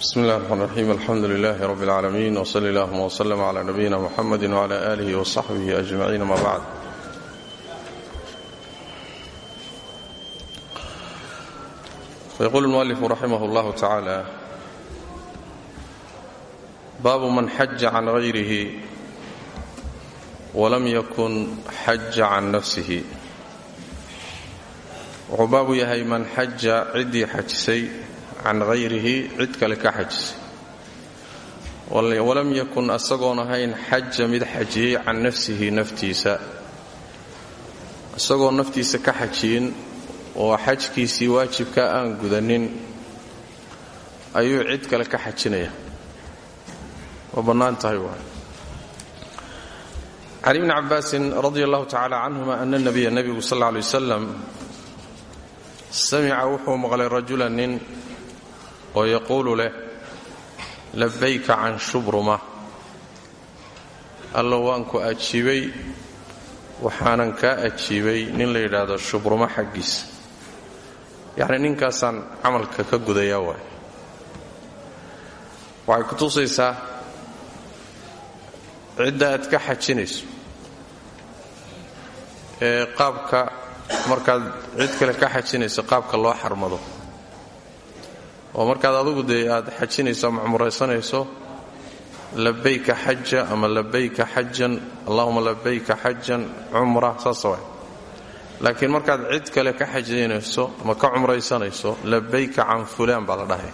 bismi illahi raxmaan raxiim alxamdu lilaahi rabbi اlcaalamiin wsali allahuma wslm cla nabiyina muxamedi wcla aalihi wasaxbihi ajmaciin ama bacd yaquulu lmualifu raximah اllahu tacaala baabu man xaja can hayrihi walam yakun xaja can nafsihi. Wuxuu baabu yahay man xaja ciddii xajisay can hayrihi cid kale ka xajisay. Walam yakun asagoon ahayn xaja mid xajiyey can nafsihi naftiisa. Isagoo naftiisa ka xajiyin oo xajkiisii waajibka aan gudanin ayuu cid kale ka xajinaya. Waa bannaan tahay waay can ibni cabbaasin radi allahu tacala canhuma ana nabiya nebigu sal lla lay wasalam samica wuxuu maqlay rajula oo yaquulu leh labayka can shubruma. Allo waan ku ajiibay waxaanan kaa ajiibay nin la yidhaahdo shubruma xaggiisa yacni ninkaasaan camalka ka gudayaa waay. Waxay ku tusaysaa cidda aad ka xajinayso ee qaabka markaad cid kale ka xajinayso qaabka loo xarmado oo markaad adugu dee aad xajinayso ama cumraysanayso labayka xaja ama labayka xajan allahuma labayka xajan cumra saas waay. Markaad cid kale ka xajinayso ama ka cumraysanayso labayka can fulaan baa la dhahay.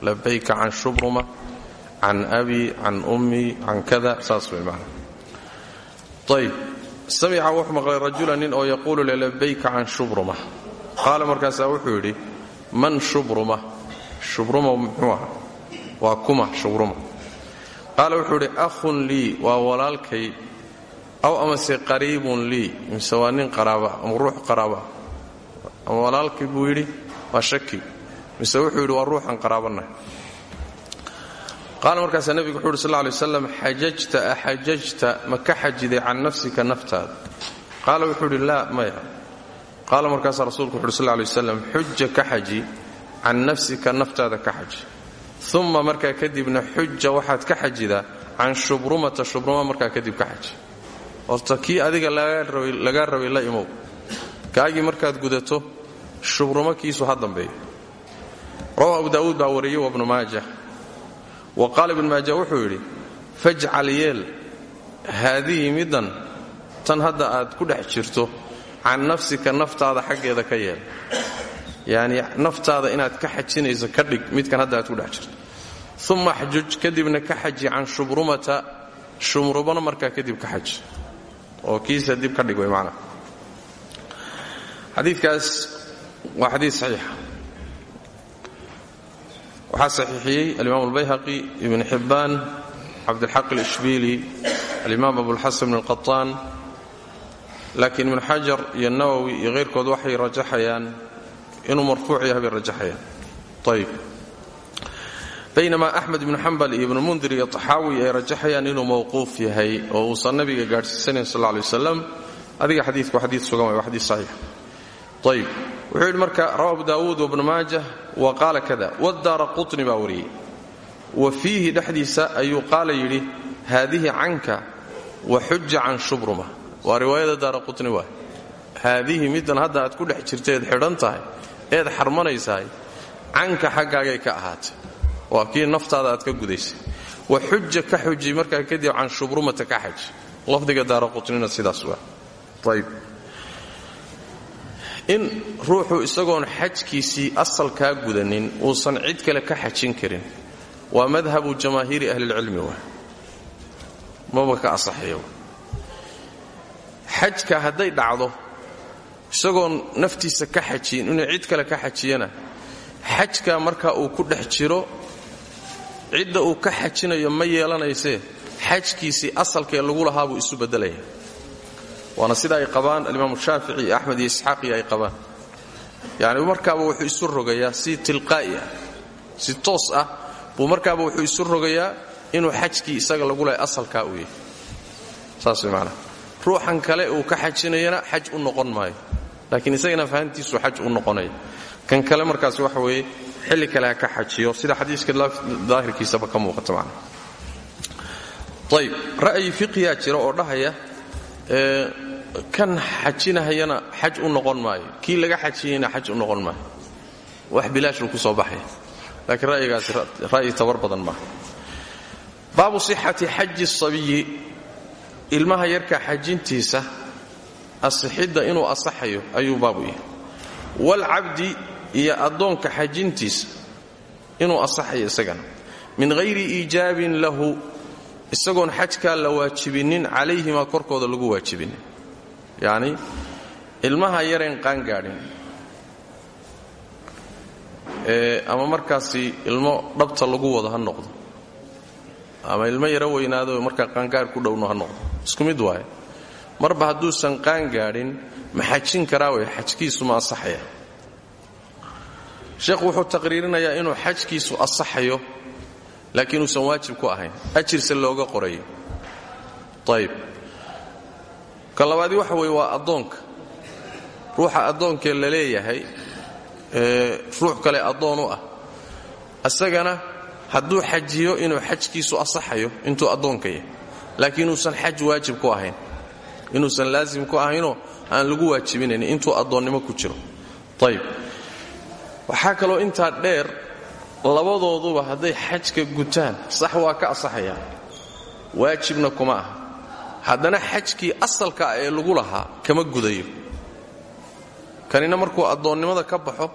Labayka can shubruma can abi can ummi can kada saas way maana ayb samica wuxuu maqlay rajula nin oo yaquulu labayka can shubruma. Qaala markaasaa wuxuu yidhi man shubruma shubruma muxuu aha waa kuma shubruma. Qaala wuxuu yidhi ahun lii waa walaalkay. Aw amase qariibun lii. Mise waa nin qaraaba ama ruux qaraaba. Ama walaalkay buu yidhi waa shaki. Mise wuxuu yidhi waa ruuxan qaraabannahay qaala markaasaa nebigu wuxu uhi sal ly slam xajajta ma ka xajiday can nafsika naftaada qaala wuxuu idhi laa maya. Qaala markaasaa rasuulku wuxu uhi sal lay waslam ka xaji can nafsika naftaada ka xaji uma markaa kadibna xuja waxaad ka xajidaa can shubrumata shubruma markaa kadib ka xaji horta kii adiga lagaa rabay la imow. Kaagii markaad gudato shubruma kiisu ha dambeeyo. Rawahu abu daawuud baa wariyey wa bnu wa qaala ibn maaja wuxuu yidhi fajcal yeel haadihi middan tan hadda aad ku dhex jirto can nafsika naftaada xaggeeda ka yeel yacni naftaada inaad ka xajinayso ka dhig midkan hadda aad ku dhex jirto. Uma xjuj kadibna ka xaji can shubrumata. Shumrubana markaa kadib ka xaji oo kiisa dib ka dhig way macnaha xadiidkaas waa xadiid saxiixa waxaa saxiixiyey alimaam albayhaqi ibn xibbaan cabdilxaq alishbiili alimaam abulxasan bn alqataan laakiin ibn xajar iyo nawowi iyo hayrkood waxay rajaxayaan inuu marfuuc yahay bay rajaxayaan. Ayb baynamaa axmed ibnu xambal iyo ibnu ay rajaxayaan inuu mawquuf yahay oo uusan nabiga gaadhsiisanayn sal lay waslam adiga xadiiku xadii sugan waa xadii saxiix. Ayb wuxuu marka rawa abu daawuud wabnu wa qaala kada wadaara qutni baa wariyey. Wa fiihi dhexdiisa ayuu qaala yidhi haadihi canka wa xuja can shubruma. Waa riwaayada daara qutni waay. Haadihi middan hadda aad ku dhex jirtaeed xidhan eed xarmanaysahay canka xaggaagay ka ahaatay. Waa kii naftaada aad ka gudaysay. Wa xuja ka xuji markaa kadib can shubrumata ka xaji lafdiga daara qutnina sidaas waa. Ayb in ruuxu isagoon xajkiisii asalkaa gudanin uusan cid kale ka xajin karin waa madhabu jamaahiiri ahlilcilmi wa maba ka asaxaya xajka dhacdo isagoon naftiisa ka xajiyin inuu cid kale ka xajiyana. Xajka marka uu ku dhex jiro cidda uu ka xajinayo ma yeelanaysee xajkiisii asalkee lagu lahaa buu isu beddelaya. Waana sida ay qabaan alimaamu shaafici iyo axmed ay qabaan. Yacni markaaba wuxuu isu rogayaa si tilqaa'i ah si toos ah buu markaaba wuxuu isu rogayaa inuu xajkii isaga lagu lahay asalkaa uu yahay. Saas way ruuxan kale uu ka xajinayana xaj u noqon maayo laakiin isagana fahantiisu xaj u noqonaya kan kale markaas waxa weeye xilli kale ka xajiyo. Sida xadiiska daahirkiisaba ka muuqata macnaha. Ayb ra'yi fiqiyaa jira oo dhahaya kan xajinahayana xaj u noqon maayo. Kii laga xajiyeyna xaj u noqon maayo. Wax bilaashuu ku soo baxaya laakiin ra'yigaasi ra'yi tabar badan baabu sixati xaji sabiyi. Ilmaha yarka xajintiisa asixidda inuu asaxayo ayuu baabu yahay. Waalcabdi iyo addoonka xajintiisa inuu asaxayo isagana. Min hayri iijaabin lahu isagoon xajkaa la waajibinin calayhimaa korkooda lagu waajibinin. Yacni ilmaha yareen qaangaadhin ee ama markaasi ilmo dhabta lagu wado ha noqdo. Ama ilmo yaro weynaado markaa qaangaadh ku dhowno ha noqdo. Isku mid waaye marba hadduusan qaangaadhin ma xajin karaa way xajkiisu ma asaxaya sheekhu wuxuu taqriirinayaa inuu xajkiisu asaxayo laakiin uusan waajib ku ahayn. Ajirse looga qorayo ayib ka labaadii waxa waa addoonka ruuxa addoonkee la leeyahay ee ruux kale addoon ah. Isagana hadduu xajiyo inuu xajkiisu asaxayo intuu addoonka yahay. Laakiin uusan xaj waajib ku ahayn inuusan laasim ku ahaynoo aan lagu waajibinayn intuu addoonnimo ku jiro. Ayib waxaa kaloo intaa dheer labadooduba hadday xajka gutaan sax waa ka asaxayaan. Waajibna kuma aha. Haddana xajkii asalka ah ee lagu lahaa kama gudayo. Kanina markuu addoonnimada ka baxo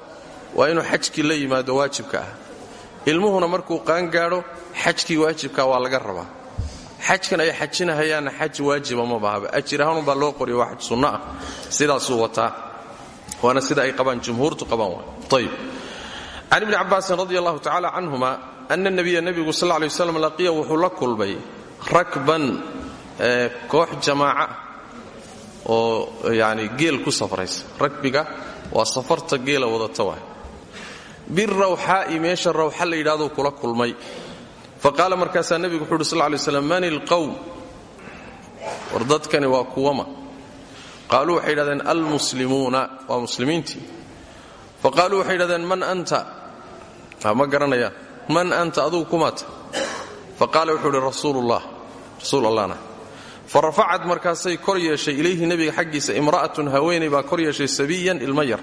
waa inuu xajkii la yimaado waajibka ah. Ilmuhuna markuu qaangaadho xajkii waajibka waa laga rabaa xajkan ay xajinahayaanna xaj waajiba ma bahaba ajir ahaanunbaa loo qoriyo waa xaj sunno ah. Wataa. Waana sida ay qabaan jumhuurtu qabaan ayb can ibni cabbaasin radi allahu tacala canhuma ana nabiya nebigu sal lay waslam laqiya wuxuu la kulmay rakban koox jamaaca oo yani geel ku safraysa. Ragbiga waa safarta geela wadata waay. Birawxaa'i meesha rawxa la yidhahdo kula kulmay faqaala markaasaa nebigu wuxu uhi sal lay slam man ilqowm war dadkani waa kuwama qaaluu waxay yidhahdeen almuslimuuna. Waa muslimiintii faqaaluu waxay yidhahdeen man anta? Ma garanayaan. Man anta adugu kumaata faqaala wuxuu idhi rasuulullah. Rasuul allahna fa rafacad markaasay kor yeeshay ilayhi nebiga xaggiisa imra'atun haweenay baa kor yeeshay sabiyan ilma yar.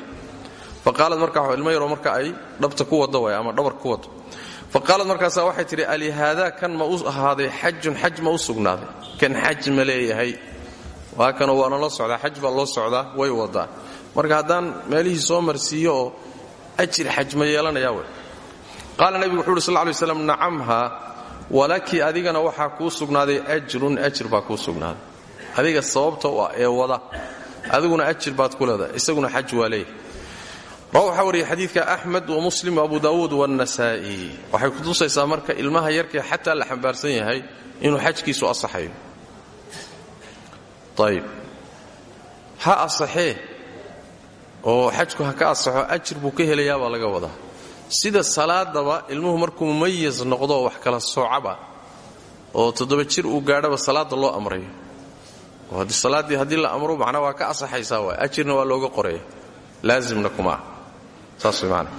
Yaroo marka ay dhabta ku wado waay faqaalad markaasaa waxay tidhi alihaadaa kan ma u ahaaday xajun xaj ma u kan xaj ma leeyahay. Waa kanoo waana loo socdaa xaj baa loo socdaa way wadaa. Marka haddaan meelihii soo marsiiyo oo ajir xaj ma yeelanayaa wey qaala nebigu wuxu uhi sal lay slam walaki adigana waxaa kuu sugnaaday ajrun ajir baa kuu sugnaaday. Adiga sababta ah ee wada adiguna ajir baad ku leedahay isaguna xaj waa leeyahay rawa waxaa wariyay xadiidka axmed wa muslim abu daawuud waannasaa'i waxay kutusaysaa marka ilmaha yarkee xataa la xambaarsan yahay inuu xajkiisu asaxayo ayib ha asaxee oo xajku ha ka asaxo ajir buu ka helayaa baa laga wadaa. Sida salaadaba ilmuhu markuu mumayis noqdo wax kala soocaba oo toddoba jir uu gaadhaba salaada loo amrayo oo haddii salaaddii haddii la amro macnaa waa ka asaxaysaa waay ajirna waa looga qoraya laazimna kuma ah saas way maana.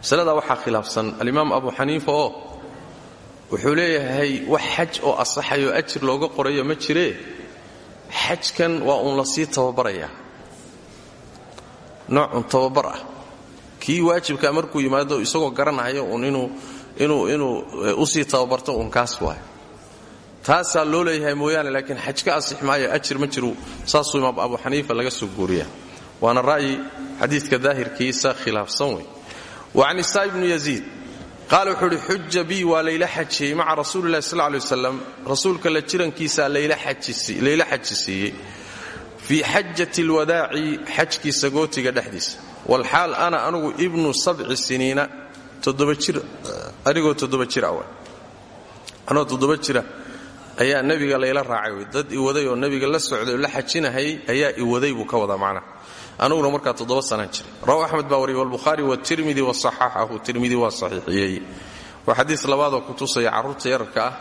Masaladaa waxaa khilaafsan alimaam abu xaniifa wuxuu leeyahay wax xaj oo asaxayo ajir looga qorayo ma jiree xajkan waa uun la sii tababarayaa noocun tababar ah. Kii waajibkaa markuu yimaado isagoo garanaya uun inuu inuu u sii tababarto uun kaas waayo. Taasaa loo leeyahay mooyaane laakiin xaj ka ajir ma jiru. Saasuu imaam abu xaniifa laga soo guuriya waana ra'yi xadiidka daahirkiisa khilaafsan wey wa can isaa ibnu yaziid qaala wuxuu uhi xuja bii waa layla xajiyey maca rasuulilahi sal lay waslam rasuulka la jirankiisaa layla xajisiiyey fii xajati alwadaaci xajkiisa gootiga dhexdiisa. Walxaal ana anugu ibnu sabci siniina anigoo toddoba jir awa anoo toddoba jira ayaa nebiga layla raacay wey dad iwaday oo nebiga la socday la xajinahayay ayaa iwaday buu ka wadaa macnaha anuguna markaa toddoba sanaan jiray rawahu axmed baa wariyey walbukhaari watirmidi wasaxaxahu tirmidi waa saxiixiyey. Waa xadiis labaadoo kutusaya carruurta yararka ah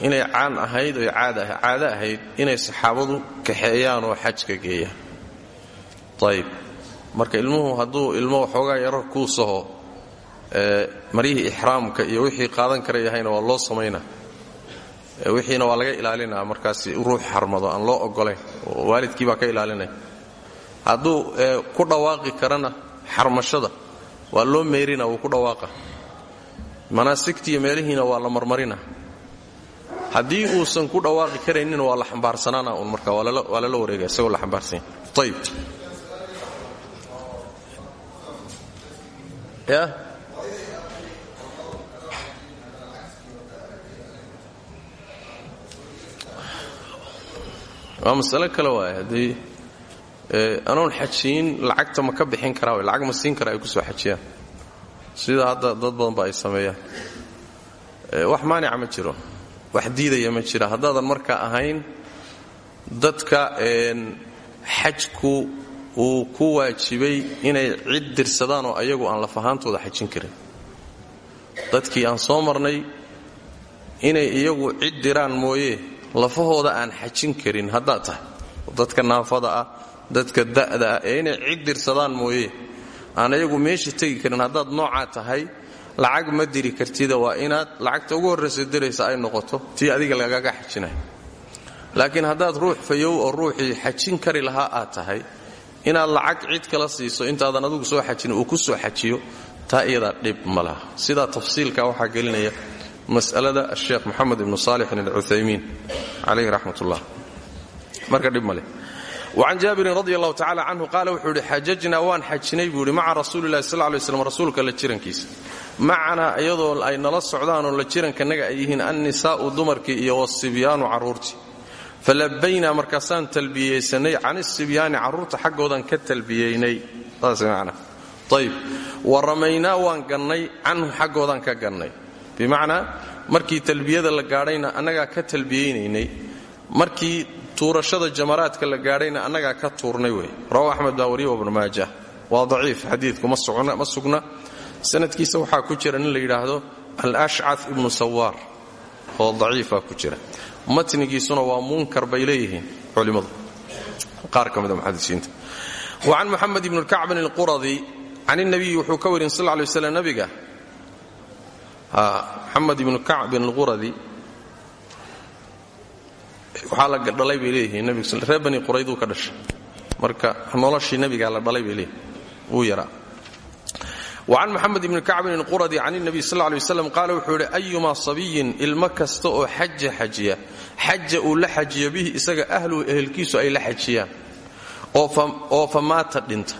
inay caan ahayd oy caado ahayd inay saxaabadu kaxeeyaan oo xajka geeyaan. Ayib marka ilmuhu hadduu ilmo waxoogaa yarar kuu saho maryihii ixraamka iyo wixii qaadan kara yahayna waa loo samaynaa wixiina waa laga ilaalinaa markaasi ruux xarmado aan loo ogolayn oo ka ilaalinaya hadduu ku dhawaaqi karana xarmashada waa loo meerina wuu ku dhawaaqa. Manaasigtiiyo meelihiina waa la marmarina. Haddii uusan ku dhawaaqi karaynin waa la xambaarsanaana un marka waa lala wareega isagoo la xambaarsanya ayib ya? Waa masalo kale waay haddii anoon xajiyin lacagta ma ka bixin karaa lacag ma siin kara ay ku soo xajiyaan. Sida hadda dad badan ba ay sameeyaan. Wax maanica ma jiro. Wax diidaya ma jira. Haddaadan markaa ahayn dadka xajku uu ku waajibay inay cid dirsadaan oo ayagu aan lafahaantooda xajin karin. Dadkii aan soo marnay inay iyagu cid diraan mooye lafahooda aan xajin karin haddaad tahay. Dadka naafada ah dadka da'da ah ee inay cid mooye. Aan iyagu meesha tegi karin haddaad noocaa tahay lacag ma diri kartida waa inaad lacagta ugu horraysa diraysa ay noqoto. Tii adiga lagaga xajinayo laakiin haddaad ruux fayow oo ruuxii xajin kari lahaa aad tahay inaad lacag cid kala siiso intaadan adigu soo xajin uu ku soo xajiyo taa iyadaa dhib ma laha. Sidaa tafsiilka waxaa gelinaya mas'alada asheekh moxamed ibnu saalixin alcuthaymiin calayhi raxmat ullah marka dhib maleh wacan jaabirin radi allahu tacala canhu qaala wuxuu idhi xajajnaa waan xajinay buu idhi maca rasuulilahi sal lay slam rasuulka la jirankiisa macanaa iyadoo ay nala socdaanoo la jirankanaga ay yihiin annisaa'u dumarkii iyo wasibyaanu carruurtii falabaynaa markaasaan talbiyeysanay can isibyaani carruurta xaggoodan ka talbiyeynay saas man ayb wa ramaynaa waan markii talbiyada la gaadhayna annagaa ka talbiyeynaynay markii tuurashada jamaraadka la gaadhayna annagaa ka tuurnay wey rawa axmed baa wariya wabnu maaja. Waa daciif xadiidku ma sugna sanadkiisa waxaa ku jira nin la yidhaahdo al-ashca ibnu sawaar oo daciifa ku jira. Matnigiisuna waa munkar bay leeyihiin qaar ka mida muxadisiinta. Wa can muxamed ibni kacbin alquradi can inabiyi wuxuu ka warin sal lay waslam nabiga muxamed ibnu kacbin alquradi waxaa la dhalay bay leeyihiin. Reer bani qurayduu ka dhashay. Marka noloshii nabigaa la dhalay bay leeyihiin wuu yaraa. Wacan muxamed ibni kacbin quradi can nabiy sal lay waslam qaala wuxuu yidhi ayumaa sabiyin ilmo kasta oo xaja xajiya xaja uu la xajiyo bihi isaga ahluhu ehelkiisu ay la xajiyaan oo fa maata dhinta.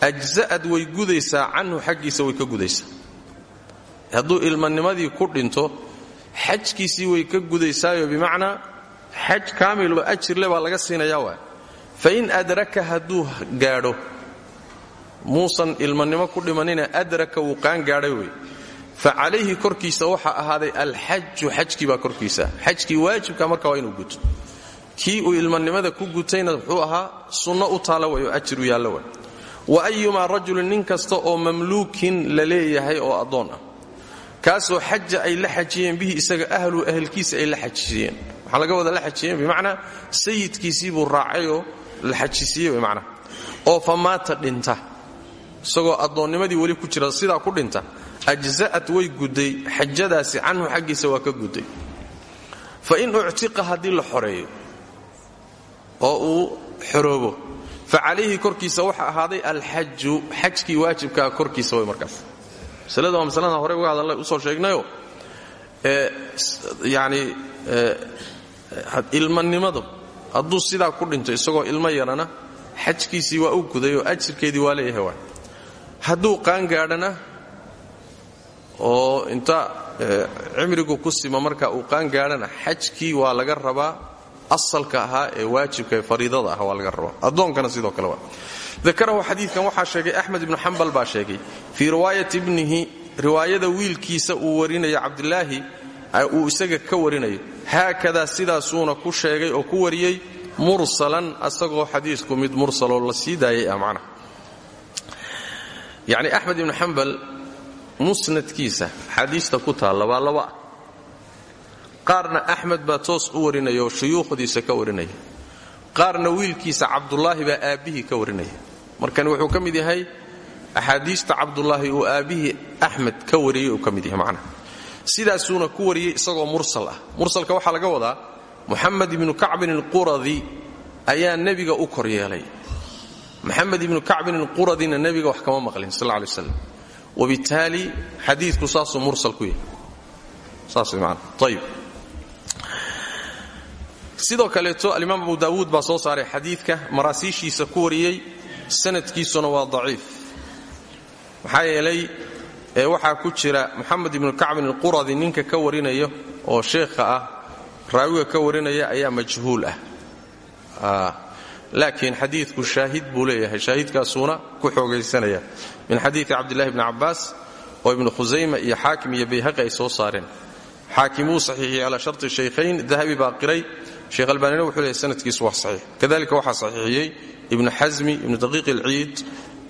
Ajza'ad way gudaysaa canhu xaggiisa way ka gudaysaa. Hadduu ilmanimadii ku dhinto xajkiisii way ka gudaysaayo bimacnaa xaj kaamiloo ajirle baa laga siinayaa waay. Fain adraka hadduu gaadho muusan ilmanimo ku dhimanina adraka wuu qaan gaadhay wey fa calayhi korkiisa waxaa ahaaday alxaju xajkii baa korkiisa. Xajkii waajibka marka waa inuu guto. Kii uu ilmanimada ku gutayna wuxuu ahaa sunno u taala way oo ajiru yaallo wa ayumaa rajulin nin kasta oo mamluukin la leeyahay oo addoon ah kaasoo xaja ay la xajiyeen bihi isaga ahlu ahelkiisa ay la xajiyeen. Waxaa laga wada la xajiyeen bimacnaa sayidkiisii buu raacayoo la xajisiiyey bimacnaa. Oo fa dhinta isagoo addoonnimadii weli ku jira sidaa ku dhinta ajza'at way gudday xajadaasi canhu xaggiisa waa ka gudday. Fa in uctiqa haddii la xoreeyo oo uu xoroobo fa calayhi korkiisa waxa ahaaday alxaju xajkii waajibkaa korkiisa way markaas masalada waa masalada hore uga hadalnay u soo sheegnayoo ee yacni ilmanimadu hadduu sidaa ku dhinto isagoo ilmo yarana xajkiisii waa u guday oo ajirkeedii waa leeyahay waay. Hadduu qaangaadhana oo inta cimrigu ku sima marka uu qaangaadhana xajkii waa laga rabaa asalka ahaa ee waajibka ee fariidada ah waa laga rabaa. Addoonkana sidoo kale waa dakarahu xadiidkan waxaa sheegay axmed ibnu xambal baa sheegay fii riwaayati ibnihi riwaayada wiilkiisa uu warinaya cabdilaahi uu isaga ka warinayo haakadaa sidaasuuna ku sheegay oo ku wariyey mursalan asagoo xadiisku mid mursaloo la sii daayay ah macnaha. Yacni axmed musnadkiisa xadiista ku taalla waa laba. Ah qaarna axmed baa toos u warinaya shuyuukhdiisa ka warinaya qaarna wiilkiisa cabdulaahi baa aabbihii ka warinaya markani wuxuu ka mid yahay axaadiista cabdulaahi uu aabbihii axmed ka wariyey uu ka yahay macnaha. Sidaasuuna ku wariyey isagoo mursal ah. Mursalka waxaa laga wadaa muxamed ibnu kacbin alquradi ayaa nebiga u kor yeelay. Maxamed ibnu kacbin alquradina nebiga wax kama maqlin sal lay slam wabitaali xadiidku saasuu mursal ku yahay. Saas way maana ayib sidoo kaleeto alimaam abu daawuud baa soo saaray xadiidka sanadkiisuna waa daciif. Maxaa yeelay ee waxaa ku jira moxamed ibnu kacbin alquradi ninka ka warinaya oo sheekha ah raawiga ka warinaya ayaa majhuul ah. Laakiin xadiidku shaahid buu leeyahay shaahidkaasuuna ku xoogaysanaya. Min xadiidi cabdillahi bni cabbaas oo ibnu khusayma iyo xaakim iyo bayhaqi ay soo saareen. Xaakim wuu saxiixiyey calaa sharti shaykhayn dahabi baa qiray. Sheekh albaanina wuxuu leeyahay sanadkiisu waa saxiix. Kadalika waxaa saxiixiyey ibnu xasmi ibnu daqiiq ilciid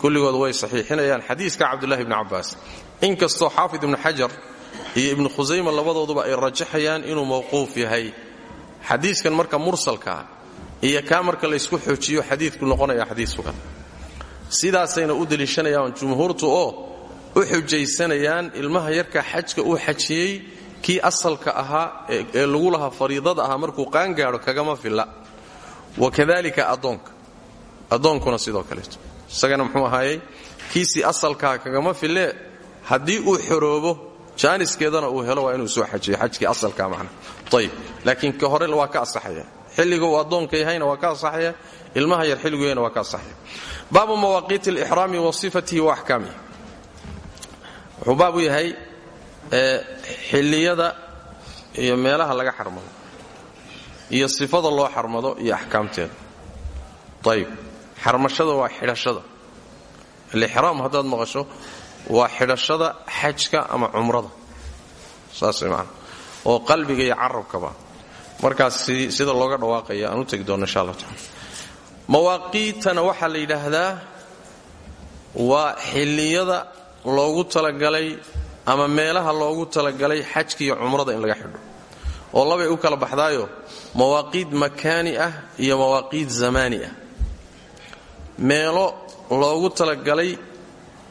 kulligood way saxiixinayaan. Xadiiska cabdullahi bni cabbaas. Inkastoo xaafid ibnu xajar iyo ibnu khusayma labadooduba ay rajaxayaan inuu mawquuf yahay. Xadiiskan marka mursalkaa iyo kaa marka laysku xoojiyo xadiidku noqonaya xadiis sugan. Sidaasayna u deliishanayaan jumhuurtu oo u xujaysanayaan ilmaha yarka xajka uu xajiyey kii asalka ahaa ee lagu lahaa fariidada ahaa markuu qaangaadho kagama filla. Wakadalika addoonka addoonkuna sidoo kaleeto isagana muxuu ahaayey kiisii asalkaha kagama fillee haddii uu xoroobo jaaniskeedana uu helo waa inuu soo xajiyo xajkii asalkaa macna. Ayib laakiin ka hore waa ka asaxaya. Xilliga uu addoonka yahayna waa ka asaxaya ilmaha yar xilliguyahayna waa ka asaxaya. Baabu mawaaqiiti alixraami wa sifatihi wa axkaamihi. Wuxuu baabu yahay xilliyada iyo meelaha laga xarmado iyo sifada loo xarmado iyo axkaamteeda. Ayib xarmashada waa xidhashada. Alixraam haddaad maqasho waa xidhashada xajka ama cumrada. Saas oo qalbiga iyo carabkaba markaas sida looga dhawaaqaya aan u tegi doonno insha allah tacala mawaaqiitana waxaa la yidhaahdaa waa xilliyada loogu talagalay ama meelaha loogu talagalay xajka iyo cumrada in laga xidho. Oo labay u kala baxdaayo mawaaqiid makaani ah iyo mawaaqiid zamaani ah meelo loogu talagalay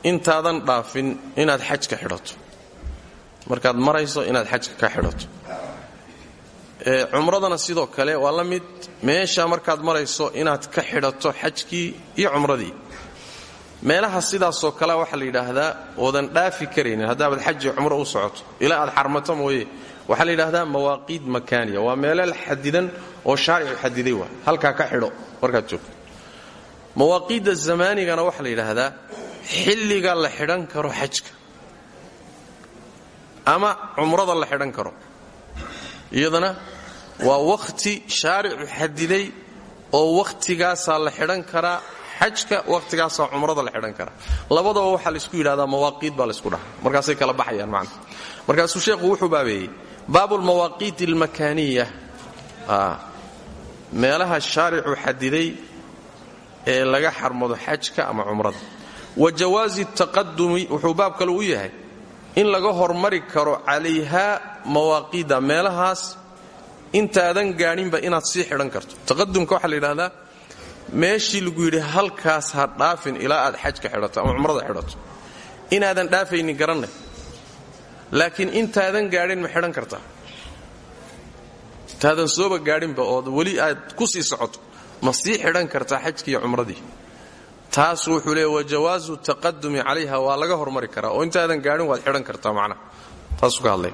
intaadan dhaafin inaad xajka xidhato. Markaad marayso inaad xajka ka xidhato. Cumradana sidoo kale waa la mid. Meesha markaad marayso inaad ka xidhato xajkii iyo cumradii. Meelaha sidaasoo kale waxaa la yidhaahdaa oodan dhaafi karaynin. Haddaabaad xaji cumro u socoto ilaa aad xarmato mooye. Waxaa la yidhahdaa mawaaqiid makaaniya. Waa meelal xadidan oo shaaricu xadiday waa. Halkaa ka xidho markaad joogto mawaaqiidda zamaanigana waxaa la yidhaahdaa xilliga la xidhan karo xajka. Ama cumrada la xidhan karo. Iyadana waa wakhti shaaricu xadiday oo wakhtigaasaa la xidhan karaa xajka wakhtigaasaa cumrada la xidhan karaa labadaba waxaa laysku yidhahdaa mawaaqiid baa laysku dhaha markaasay kala baxayaan macna. Markaasuu sheekhu wuxuu baabeeyey baabu lmawaaqiit almakaaniya meelaha shaaricu xadiday ee laga xarmado xajka ama cumrada. Wa jawaazi taqadumi wuxuu baab kale u yahay in laga hormari karo calayhaa mawaaqiida meelahaas. Intaadan gaadhinba inaad sii xidhan karto. Taqadumka waxaa la yidhahdaa meeshii lagu yidhi halkaas ha dhaafin ilaa aad xajka xidhato ama cumrada xidhato. Inaadan dhaafaynin garanay laakiin intaadan gaadhin ma xidhan kartaa. Intaadan sooba gaadhinba ood weli aad ku sii socoto ma sii xidhan kartaa xajkii iyo cumradii. Taas wuxuu leeya wa jawaazu taqadumi calayha waa laga hormari karaa oo intaadan gaadhin waad xidhan kartaa macnaha. Taasuu ka hadlay.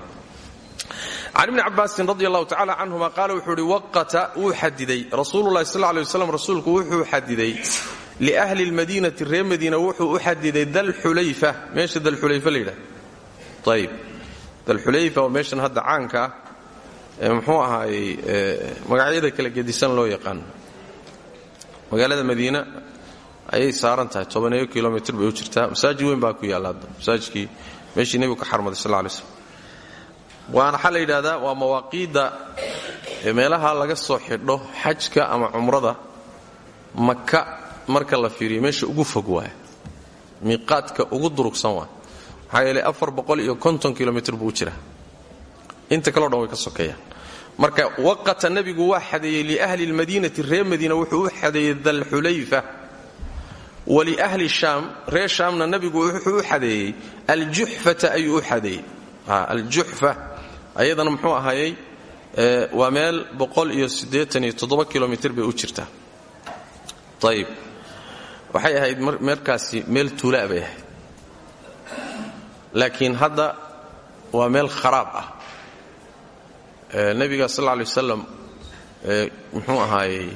Can ibni cabaasin radi allahu tacala canhuma wuxuu ihi waqata wuu xadiday. Rasuululahi sal lay waslam rasuulku wuxuu xadiday liahli lmadiinati reer madiina wuxuu u xadiday dalxulayfa meesha dalxulayfa la yidhahda ayib dalxulayfa oo meeshan hadda caanka ah ee muxuu ahaayey magacyada kala gedisan loo yaqaan magaalada madiina ayay saaran tahay tobaneeyo kilomitr bay u jirtaa. Masaajid weyn baa ku yaalla hadda. Masaajidkii meeshii nebigu ka xarmaday sal lay slm waxaa la waa mawaaqiidda meelaha laga soo xidho xajka ama cumrada maka marka la fiiriyo. Meesha ugu fog waay. Miiqaadka ugu durugsan waay. Maxaa yeelay afar boqol iyo konton kilomitr buu jiraa. Inta kaleo dhan way ka sokeeyaan marka waqata nebigu waa xadeeyey liahli lmadiinati reer madiina wuxuu u xadeeyey dalxulayfa waliahli shaam reer shaamna nebigu wuxuu u xadeeyey aljuxfata ayuu u xadeeyey. Aljuxfa ayadana muxuu ahaayey waa meel kilomitr bay u jirtaa. Ayib waxay ahayd meelkaasi meel tuulaa bay laakiin hadda waa meel kharaab ah nebiga sal lla lay wasalam muxuu ahaayey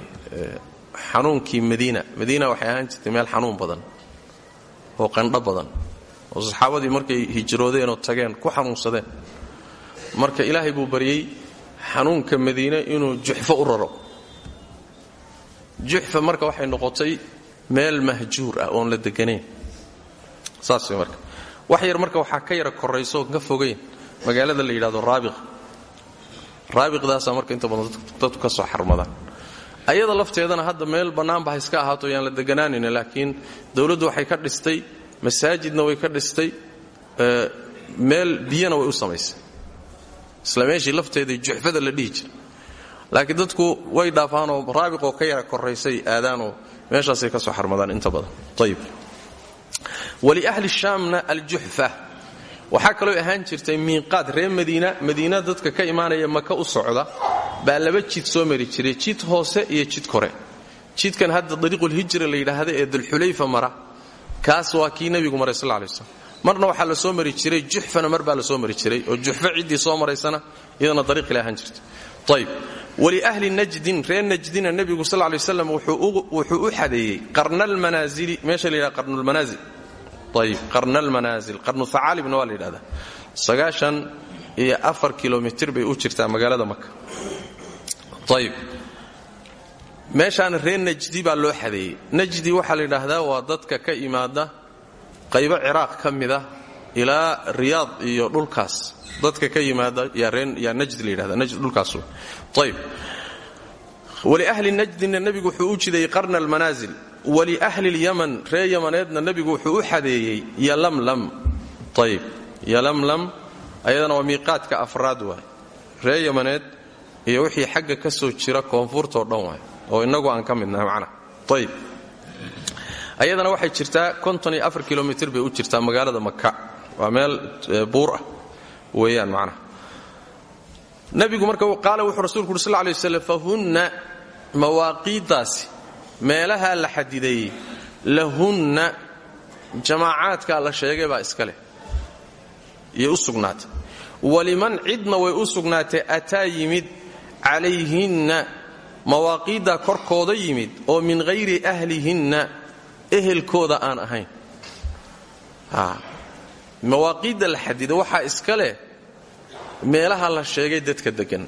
xanuunkii madiina. Madiina waxay ahaan jirtay meel xanuun badan oo qandho badan oo saxaabadii markay hijroodeen oo tageen ku xanuunsadeen. Marka ilaahay buu baryey xanuunka madiine inuu juxfo u raro. Juxfa marka waxay noqotay meel mahjuur ah oon la deganayn saas marka. Wax yar marka waxaa ka yara korayso ka fogayn magaalada la yidhahdo raabiq raabiqdaasaa marka inta badan dadku ka soo xarmadaan. Ayada lafteedana hadda meel bannaanba ha iska ahaato yaan la deganaanayna laakiin dowladdu waxay ka dhistay masaajidna way ka dhistay meel biyana way u samaysay. Isla meeshii lafteedai juxfada la dhihi laakiin dadku way dhaafaanoo raabiqoo ka yara koraysay aadaanoo meeshaasay ka soo xarmadaan inta badan. Ayib waliahli shaamna aljuxfa waxaa kaloo ahaan jirtay miiqaad reer madiina. Madiina dadka ka imaanaya maka u socda baa laba jid soo mari jiray jid hoose iyo jid kore. Jidkan hadda dariiqulhijra la yidhaahda ee dulxulayfa mara kaas waa kii nebigu maray sal lay slam marna waxaa la soo mari jiray juxfana mar baa la soo mari jiray oo juxfo ciddii soo maraysana iyadana dariiqila ahaan jirta ayb waliahli najdin reer najdina nebigu sal lay waslam wuxuu u xadeeyey qarnalmanaazili meesha la yidhahda qarnulmanaazil ayb qarnalmanaazil qarnu facaalibna waa la yidhahdaa sagaashan iyo afar kilomitir bay u jirtaa magaalada maka ayb meeshaana reer najdi baa loo xadeeyey najdi waxaa la yidhaahdaa waa dadka ka imaada qaybo ciraaq ka mida ilaa riyaad iyo dhulkaas dadka ka yimaada yaa najd la yidhahda najd dhulkaas ayb waliahli najdina nebigu wuxuu u jideeyey qarna almanaazil waliahli lyaman reer yamaneedna nebigu wuxuu u xadeeyey yalamlam. Ayb yalamlam ayadana waa miiqaadka afraad waay. Reer yamaneed iyo wixii xagga ka soo jira koonfurtao dhan waay oo innagu aan ka midnahay macnaha ayb ayadana waxay jirtaa kilomitr bay u jirtaa magaalada maka waa meel buur ah weeyaan macnaha nebigu marka qaala wuxuu rasuulku uri sl lay waslam fahunna mawaaqiiddaasi meelahaa la xadideeyey lahunna jamaacaadkaa la sheegay baa iska leh. Iyay u waliman cidna way u sugnaatay ataa yimid calayhinna mawaaqiiddaa korkooda yimid oo min hayri ahlihinna ehelkooda aan ahayn. Mawaaqiidda la xadida waxaa iska leh meelaha la sheegay dadka deggan.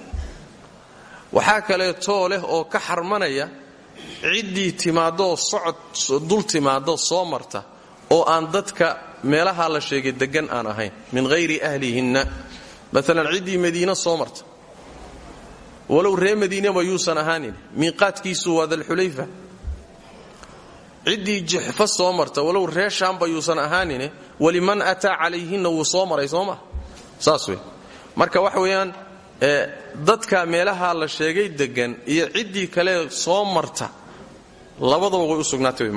Waxaa kaleetoo leh oo ka xarmanaya ciddii timaadoo socod dul timaado soo marta oo aan dadka meelaha la sheegay deggan aan ahayn min hayri ahlihinna. Maalan ciddii madiine soo marta. Walow ree madiineba yuusan ahaanin miiqaadkiisu waa dalxulayfa ciddii juxfo soo marta walow ree shaamba yuusan ahaanine waliman ataa calayhinna wuu soo maray soo saas wey marka waxa weeyaan dadka meelaha la sheegay degan iyo ciddii kale soo marta labadaba way u sugnaatay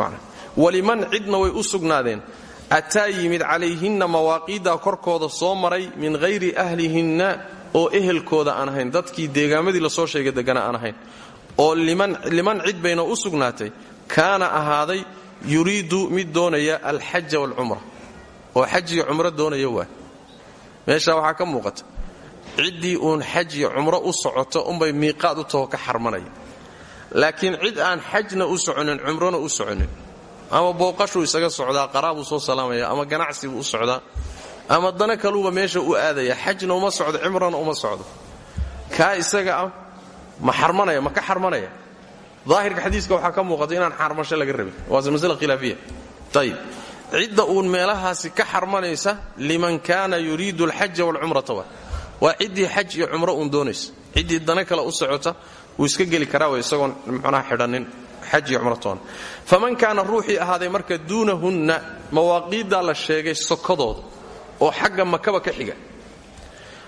waliman cidna way u sugnaadeen. Ataa yimid calayhinna mawaaqiiddaa korkooda soo maray min hayri ahlihinna oo ehelkooda aan ahayn. Dadkii deegaamadii la soo sheegay degana aan ahayn. Oo liman cid bayna u sugnaatay kaana ahaaday yuriidu mid doonaya alxaja waalcumra oo xajiga cumro doonaya waa. Meeshaa waxaa ka muuqata ciddii uun xaj iyo cumro u socoto unbay miiqaad u taho ka xarmanaya laakiin cid aan xajna u soconin cumrona u soconin. Ama booqashuu isaga socdaa qaraabuu soo salaamaya ama ganacsibuu u socdaa ama dana kaluuba meesha u aadaya xajna uma socdo cimrana uma socdo. Kaa isaga ah ma xarmanaya ma ka xarmanaya. Daahirka xadiiska waxaa ka muuqata inaan xarmasho laga rabin. Waase masle khilaafiya. Ayib cidda uun meelahaasi ka xarmanaysa liman kaana yuriidu alxaja waalcumrata wa waa ciddii xaj iyo cumro uun doonaysa. Ciddii dana kale u socota wuu iska geli karaa isagoon mxunaha xidhannin xaj iyo cumratoona faman kaana ruuxii ahaaday marka duunahunna mawaaqiiddaa la sheegay sokodooda oo xagga makaba ka xiga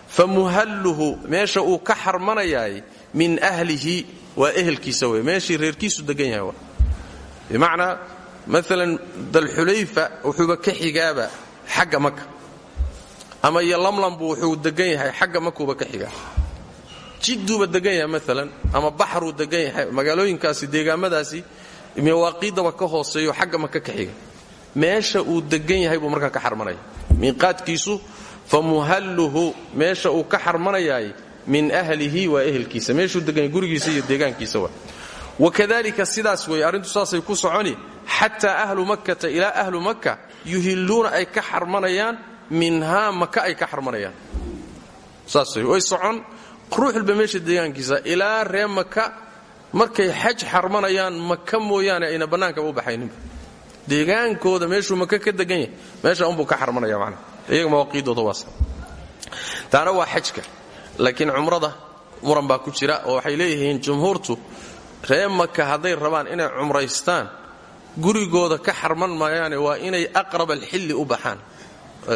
fa muhalluhu meesha uu ka xarmanayaay min ahlihi waa ehelkiisa wey meeshii reerkiisu degan yahay waa. Bimacnaa maalan dalxulayfa wuxuuba ka xigaaba xagga maka ama iyo lamlambu wuxuu degan yahay xagga makuuba ka xigaa jidduuba degan yahay maalan ama baxruu degan yahay magaalooyinkaasi deegaamadaasi mawaaqiiddaba ka hooseeyo xagga maka ka xiga. Meesha uu degan yahay buu markaa ka xarmanaya. Miiqaadkiisu fa meesha uu ka xarmanayaay min ahlihi waa ehelkiisa. Meeshuu degan yahay gurigiisa iyo deegaankiisa waa. Wakadalika sidaas weeye arrintu saasay ku soconi xataa ahlu makkata ilaa ahlu makka yuhilluuna ay ka xarmanayaan minhaa maka ay ka xarmanayaan saas wey way socon. Ruux walba meesha deegaankiisa ilaa ree maka markay xaj xarmanayaan maka mooyaane ayna bannaankaba u baxayninba deegaankooda meeshuu maka ka degan yahay. Meesha unbuu ka xarmanaya macna. Iyaga mawaaqiidooda waasa taana waa xajka. Laakiin cumrada muran baa ku jira oo waxay leeyihiin jumhuurtu ree maka hadday rabaan inay cumraystaan gurigooda ka xarman maayaane waa inay aqrab alxilli u baxaan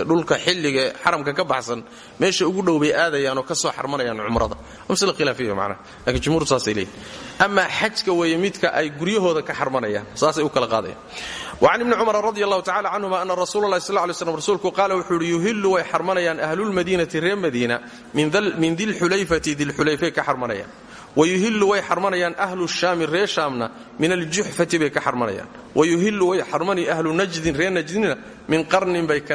dhulka xilliga xaramka ka baxsan meesha ugu dhow bay aadayaan oo ka soo xarmanayaan cumrada. Masle khilaafiya macnaha. Lakiin jumhuurtu saasay leeyihiin amaa xajka weeye midka ay guryahooda ka xarmanayaan saasay u kala qaadayaan. Wacan ibni cumar radi allahu tacala canhuma ana rasuula allahi sal ly slam rasuulku qaala wuxuu yidhi yuhillu way xarmanayaan ahlulmadiinati reer madiina min dilxulayfati dilxulayfay ka xarmanayaan wayuhillu way xarmanayaan ahlu shaami reer shaamna min aljuxfati bay ka xarmanayaan wayuhillu way xarmani ahlu najdin reer najdina min qarnin bay ka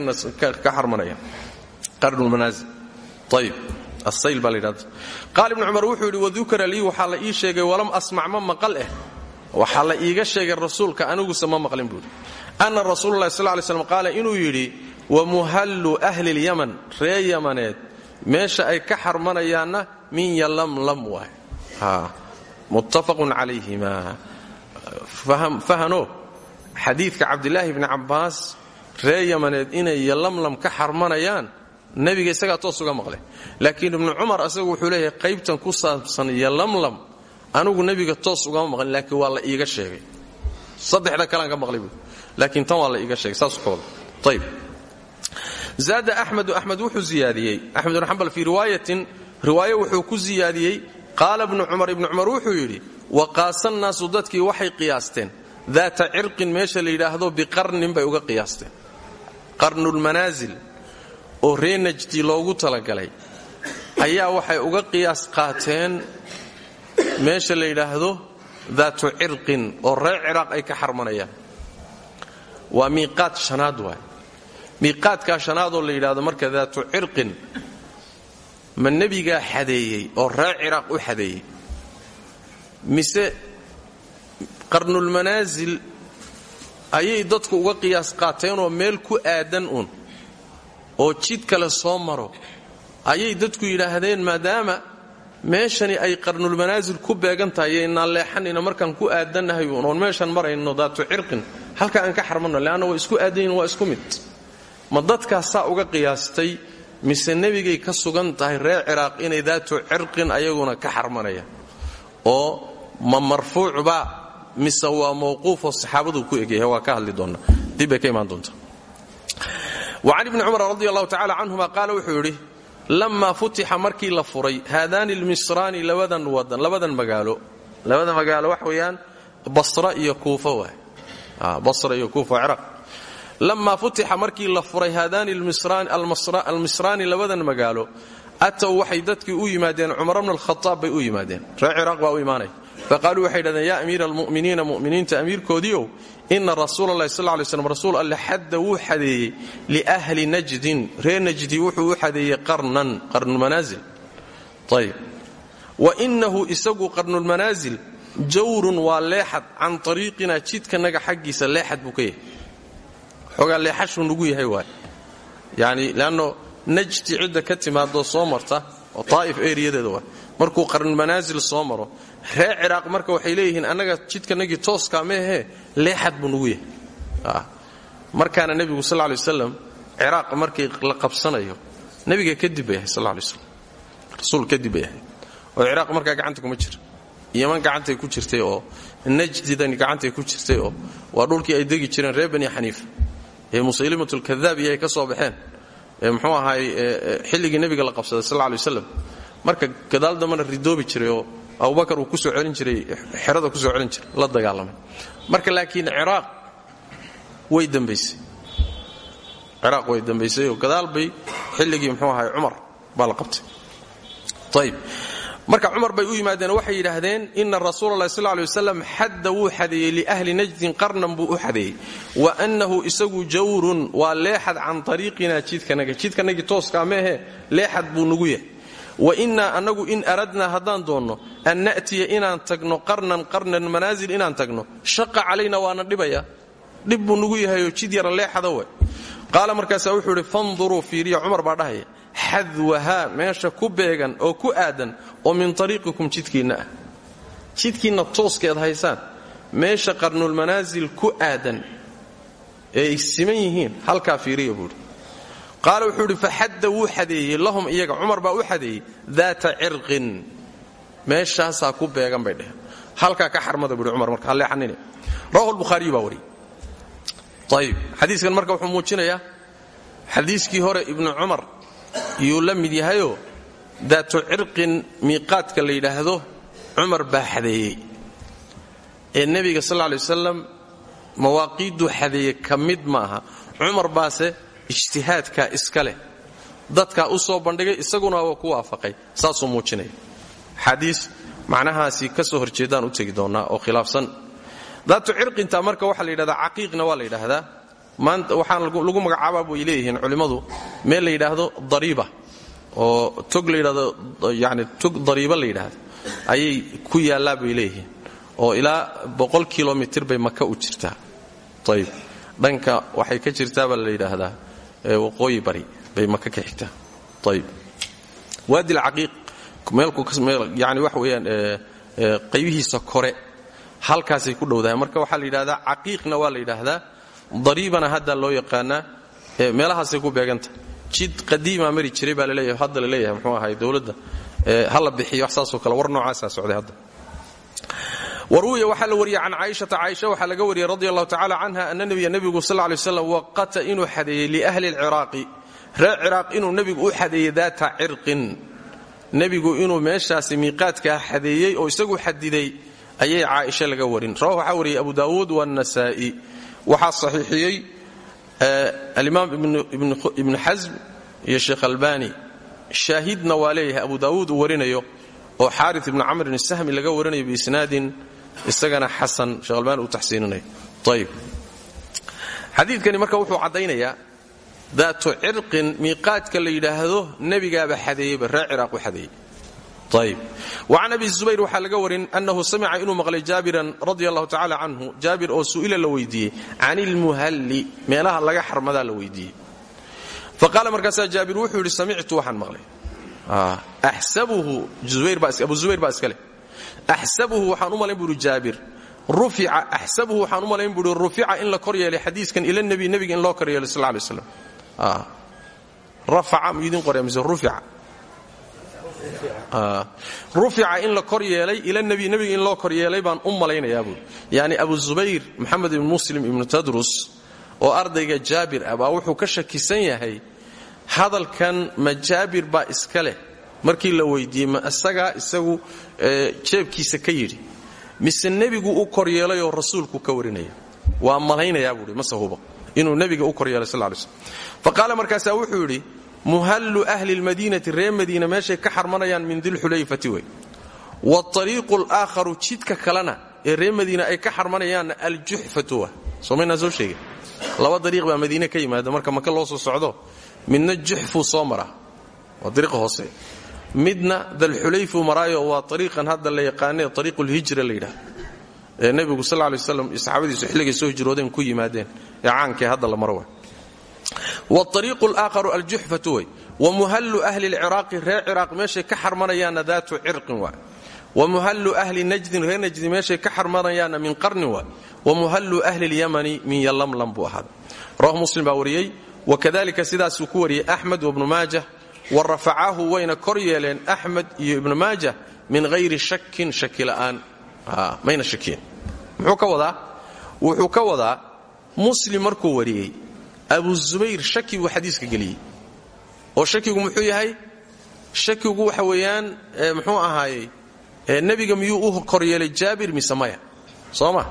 xarmanayaan asayl baa la yidhahda qaal ibnu cumar wuxuu yidhi wadukara lii waxaa la ii sheegay walam asmac ma maqal eh waxaa la iiga sheegay rasuulka aniguse ma maqlin buuhi anna rasuululahi sal lay slam qaala inuu yidhi wamuhallu ahli lyaman ree yamaneed meesha ay ka xarmanayaanna min muttafaqun calayhima fahano xadiidka cabdilaahi bni cabbaas ree yamaneed inay yalamlam ka xarmanayaan nebiga isagaa toos uga maqlay laakiin ibnu cumar asagu wuxuu leeyahay qaybtan ku saabsan yalamlam anigu nebiga toos ugama maqlin laakiin waa la iiga sheegay saddexda kalean ka maqlay laakiin tan waa la iiga sheegay saasuu ka wada ayb zaada axmedu axmed wuxuu ziyaadiyey axmed bn xambal fii riwaayatin riwaayo wuxuu ku ziyaadiyey qaala bnu cumar ibnu cumar wuxuu yidhi waqaasannaasu dadkii waxay qiyaasteen. Daata cirqin meesha la yidhaahdo biqarnin bay uga qiyaasteen. Qarnulmanaasil oo ree najdi loogu talagalay ayaa waxay uga qiyaas qaateen meesha la yidhaahdo daatu cirqin oo reer ciraaq ay ka xarmanayaan. Waa miiqaad shanaad waay. Miiqaadkaa shanaadoo la yidhahdo marka daatu cirqin ma nebigaa xadeeyey oo reer ciraaq u xadeeyey? Mise qarnulmanaasil ayay dadku uga qiyaas qaateenoo meel ku aadan uun oo jid kale soo maro? Ayay dadku yidhaahdeen maadaama meeshani ay qarnulmanaasil ku beegan tahay yaynaan leexanayna markaan ku aadannahay uun oon meeshan marayno daatu cirqin. Halka aan ka xarmanno leanna waa isku aadanyin waa isku mid. Ma dadkaasaa uga qiyaastay mise nebigay ka sugan tahay reer ciraaq inay daatu cirqin ayaguna ka xarmanayaan oo ma marfuucba mise waa mawquufoo saxaabadu ku egyahay waa ka hadli doonnaa dibbay ka imaan doontaa wacan ibni cumar radi allahu tacala canhuma qaala wuxuu yidhi lammaa futixa markii la furay haadaani lmisraani labadan wadan labadan magaalo. Labada magaalo wax weeyaan basra iyo kuufa waay. Basra iyo kuufa ciraaq lammaa futixa markii la furay haadaani almisraani labadan magaalo ataw waxay dadkii u yimaadeen cumar bna alkhaaab bay u yimaadeen reer ciraaq baa u imaanaya faqaaluu waxay dhahdeen yaa amiira almu'miniina mu'miniinta amiirkoodiiow ina rasuula allahi sal lay slam rasuul alle xadda wuu xadeeyey liahli najdin reer najdi wuxuu u xadeeyey qarnan qarnulmanaasil ayb wa inahu isagu qarnulmanaasil jawrun waa leexad can ariiqina jidkanaga xaggiisa leexad buu ka xoogaa leexashuu nugu yahay waay. Yani leanno najdi cidda ka timaadoo soo oo taa'if eriyadeeda waa markuu qarnulmanaasil soo maro reer ciraaq marka waxay leeyihiin annaga jidkanagii tooskaa meehee leexad buu nugu yahay. Markaana nebigu sal lay waslam ciraaq markii la qabsanayo nebiga kadib bay ahay sal rasuul kadib oo ciraaq markaa gacanta kuma jira yaman gacantay ku jirtay oo najdidani gacantay ku jirtay oo waa dhulkii ay degi jireen reer bani ee musaylimatulkadaab iyo ay ka soo baxeen ee muxuu ahaay xilligii nebiga la qabsaday sal lay waslam marka gadaal dambana ridoobi jiray oo abubakar uu ku soo celin jiray xerada ku soo celin jiray la dagaalamay. Marka laakiin ciraaq way dambaysay. Ciraaq way dambaysay oo gadaal bay xilligii muxuu ahaay cumar baa la qabtay. Ayb marka cumar bay u yimaadeen waxay yidhaahdeen ina rasuula lahi sal lay waslam xadda wuu xadeeyey liahli najdin qarnan buu u xadeeyey wa annahu isagu jawrun waa leexad can ariiqina jidkanaga jidkanagii tooskaa meehe leexad buu nugu yahay. Wa innaa annagu in aradnaa haddaan doonno an na'tiya inaan tagno qarnan qarnan manaasil inaan tagno. Shaqa calayna waana dhibaya. Dhib buu nugu yahayoo jid yara leexada we qaala wuxuu idhi fanduruu fiiriya baa dhahaya xadwahaa meesha ku beegan oo ku aadan oo min ariiqikum jidkiinna ah. Jidkiinna tooskeed haysaan. Meesha qarnulmanaasil ku aadan ee siman yihiin halkaa fiiriya buuhi qaala wuxuu idhi faxadda wuu xadeeyey lahum iyaga cumar baa u xadeeyey daata cirqin. Meeshaasaa ku beegan bay dheheen halkaa ka xarmada buuhi cumar marka halleexanine rawahu lbukhaariyu baa wariyey. Ayib xadiiskan marka wuxuu muujinayaa xadiiskii hore ibnu cumar yuu la mid yahayoo daatu cirqin miiqaadka la yidhaahdo cumar baa xadeeyey. Ee nebiga sal lay wasalam mawaaqiidduu xadeeyey ka mid maaha. Cumar baase ijtihaadkaa iska leh. Dadkaa u soo bandhigay isaguna waa ku waafaqay saasuu muujinaya xadiis macnahaasi ka soo horjeedaan u tegi doonnaa oo khilaafsan. Daatu cirqinta marka waxaa la yidhahdaa caqiiqna waa la yidhaahdaa maanta waxaan lagu magacaabaa bay leeyihiin culimmadu. Meel la yidhaahdo dariiba oo tog la yidhahdo yani tog dariiba la ayay ku yaallaa bay leeyihiin. Oo ilaa boqol kilomitir bay maka u jirtaa. Ayib dhanka waxay ka jirtaabaa la yidhaahdaa waqooyi bari bay maka ka xigtaa. Ayib waadi lcaqiiq meelkuyani waxa weeyaan qaybihiisa kore halkaasay ku dhowdahay. Marka waxaa la yidhahdaa caqiiqna waa la yidhaahdaa dariibana hadda loo yaqaanaa meelahaasay ku beeganta. Jid qadiimaa mari jiray baa la leeyahay hadda la leeyahay muxuu ahay dowladda hala bixiyo wax saasoo kale war noocaasaa socday hadda. Waruwiya waxaa la wariyey can caaishata caaisha waxaa laga wariyey radi allahu tacala canha ana nebiya nebigu sal lay slam waqata inuu xadeeyey liahli lciraaqi reer ciraaq inuu nebigu u xadeeyey daata cirqin. Nebigu inuu meeshaasi miiqaadkaa xadeeyey oo isagu xadiday ayay caaisha laga warin. Rawahu waxaa wariyey abu daawuud waannasaa'i waxaa saxiixiyey alimaam ibnu xasm iyo sheekh albani shaahidna waa leeyahay abu daawuud uu warinayo oo xaari ibnu camrin sahmi laga warinayo biisnaadin isagana xasan sheekh albani uu taxsiininayo ayib xadiidkani marka wuxuu caddaynayaa daatu cirqin miiqaadka la yidhaahdo nebigaaba xadeeyeyba reer ciraaq u xadeeyey wacan abi zubayr waxaa laga warin annahu samica inuu maqlay jaabiran radia allahu tacala canhu. Jaabir oo su'ila la weydiiyey can ilmuhalli meelaha laga xarmadaa la weydiiyey. Faqaala markaasaa jaabir wuxuu yidhi samictu waxaan maqlay. Axsabuhu abu zubayr baa iska leh. Axsabuhu waxaan u malayn buuhi jaabir. Rufica axsabuhu waxaan u malayn buuhi rufica in la kor yeelay xadiiskan ila nebi nebiga in loo kor yeelay sal lay slam rafaca miyuu idin qoraya mise rufica rufica in la kor yeelay ila nebi nebiga in loo kor yeelay baan u malaynayaa buui yani abu zubayr maxamed ibn muslim ibnu tadrus oo ardayga jaabir ah baa wuxuu ka shakisan yahay hadalkan ma jaabir baa iska leh. Markii la weydiiyey ma isagaa isagu jeebkiisa ka yidhi. Mise nebigu u kor yeelayoo rasuulku ka warinaya. Waa malaynayaa buui mase hubo inuu nebiga u kor yeelay sal lay slm faqaala markaasaa wuxuu yidhi muhallu ahli lmadiinati reer madiina meeshay ka xarmanayaan min dilxulayfati wey waariiqu laakharu jidka kalena ee reer madiina ay ka xarmanayaanna aljuxfatu wa. Somaynaa soo sheege laba dariiq baa madiine ka yimaada marka maka loo soo socdo? Midna juxfuu soo mara. Waa dariiqa hoose. Midna dalxulayfuu maraayo waa ariiqan hadda la yaqaanee ariiqulhijra la yidhaha ee nebigu sal lay waslam iyo saxaabadiisu soo hijroodeen ku yimaadeen. Ee caankee hadda la maro wariiqu laakharu aljuxfatu wey wamuhallu ahli lciraaqi reer ciraaq meeshay ka xarmanayaanna daatu cirqin waa. Wamuhallu ahli najdin reer najdi meeshay ka xarmanayaanna min qarnin waa. Wamuhallu ahli lyamani min yalamlam buu ahaada rawahu muslim baa wariyey wakadalika sidaasuu ku wariyey axmed wabnu maajah wa rafacaahu wayna kor yeeleen axmed iyo ibnu maaja min hayri abu zubayr shaki buu xadiiska geliyey. Oo shakigu muxuu yahay? Shakigu waxa weeyaan muxuu ahaayey nebiga miyuu u kor yeelay jaabir mise maya? Soo ma?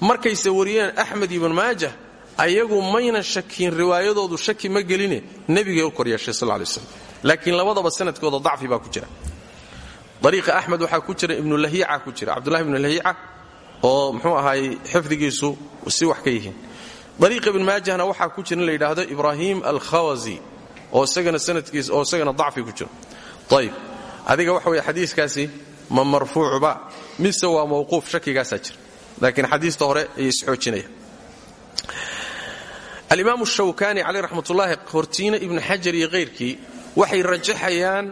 Markayse wariyeen axmed ibnu maajah ayagu mayna shakiin riwaayadoodu shaki ma geline nebigay u kor yeeshay sal lay slam laakiin labadaba sanadkooda dacfi baa ku jira. Ariiqa axmed waxaa ku jira ibnulahiica ku jira. Cabdullahi ibnulahiica oo muxuu ahaayey xifdigiisu si wax ka yihiin ariiqa ibn maajahna waxaa ku jira in la yidhaahdo ibraahim alkhawazi oo isagana sanadkiis oo isagana dacfi ku jiro. Ayib adiga waxa weye xadiiskaasi ma marfuucba mise waa mawquuf shakigaasaa jira. Laakiin xadiista hore ayay isxoojinaya alimaam shawkani caleyh raxmatullaahi hortiina ibnu xajar iyo kayrkii waxay rajaxayaan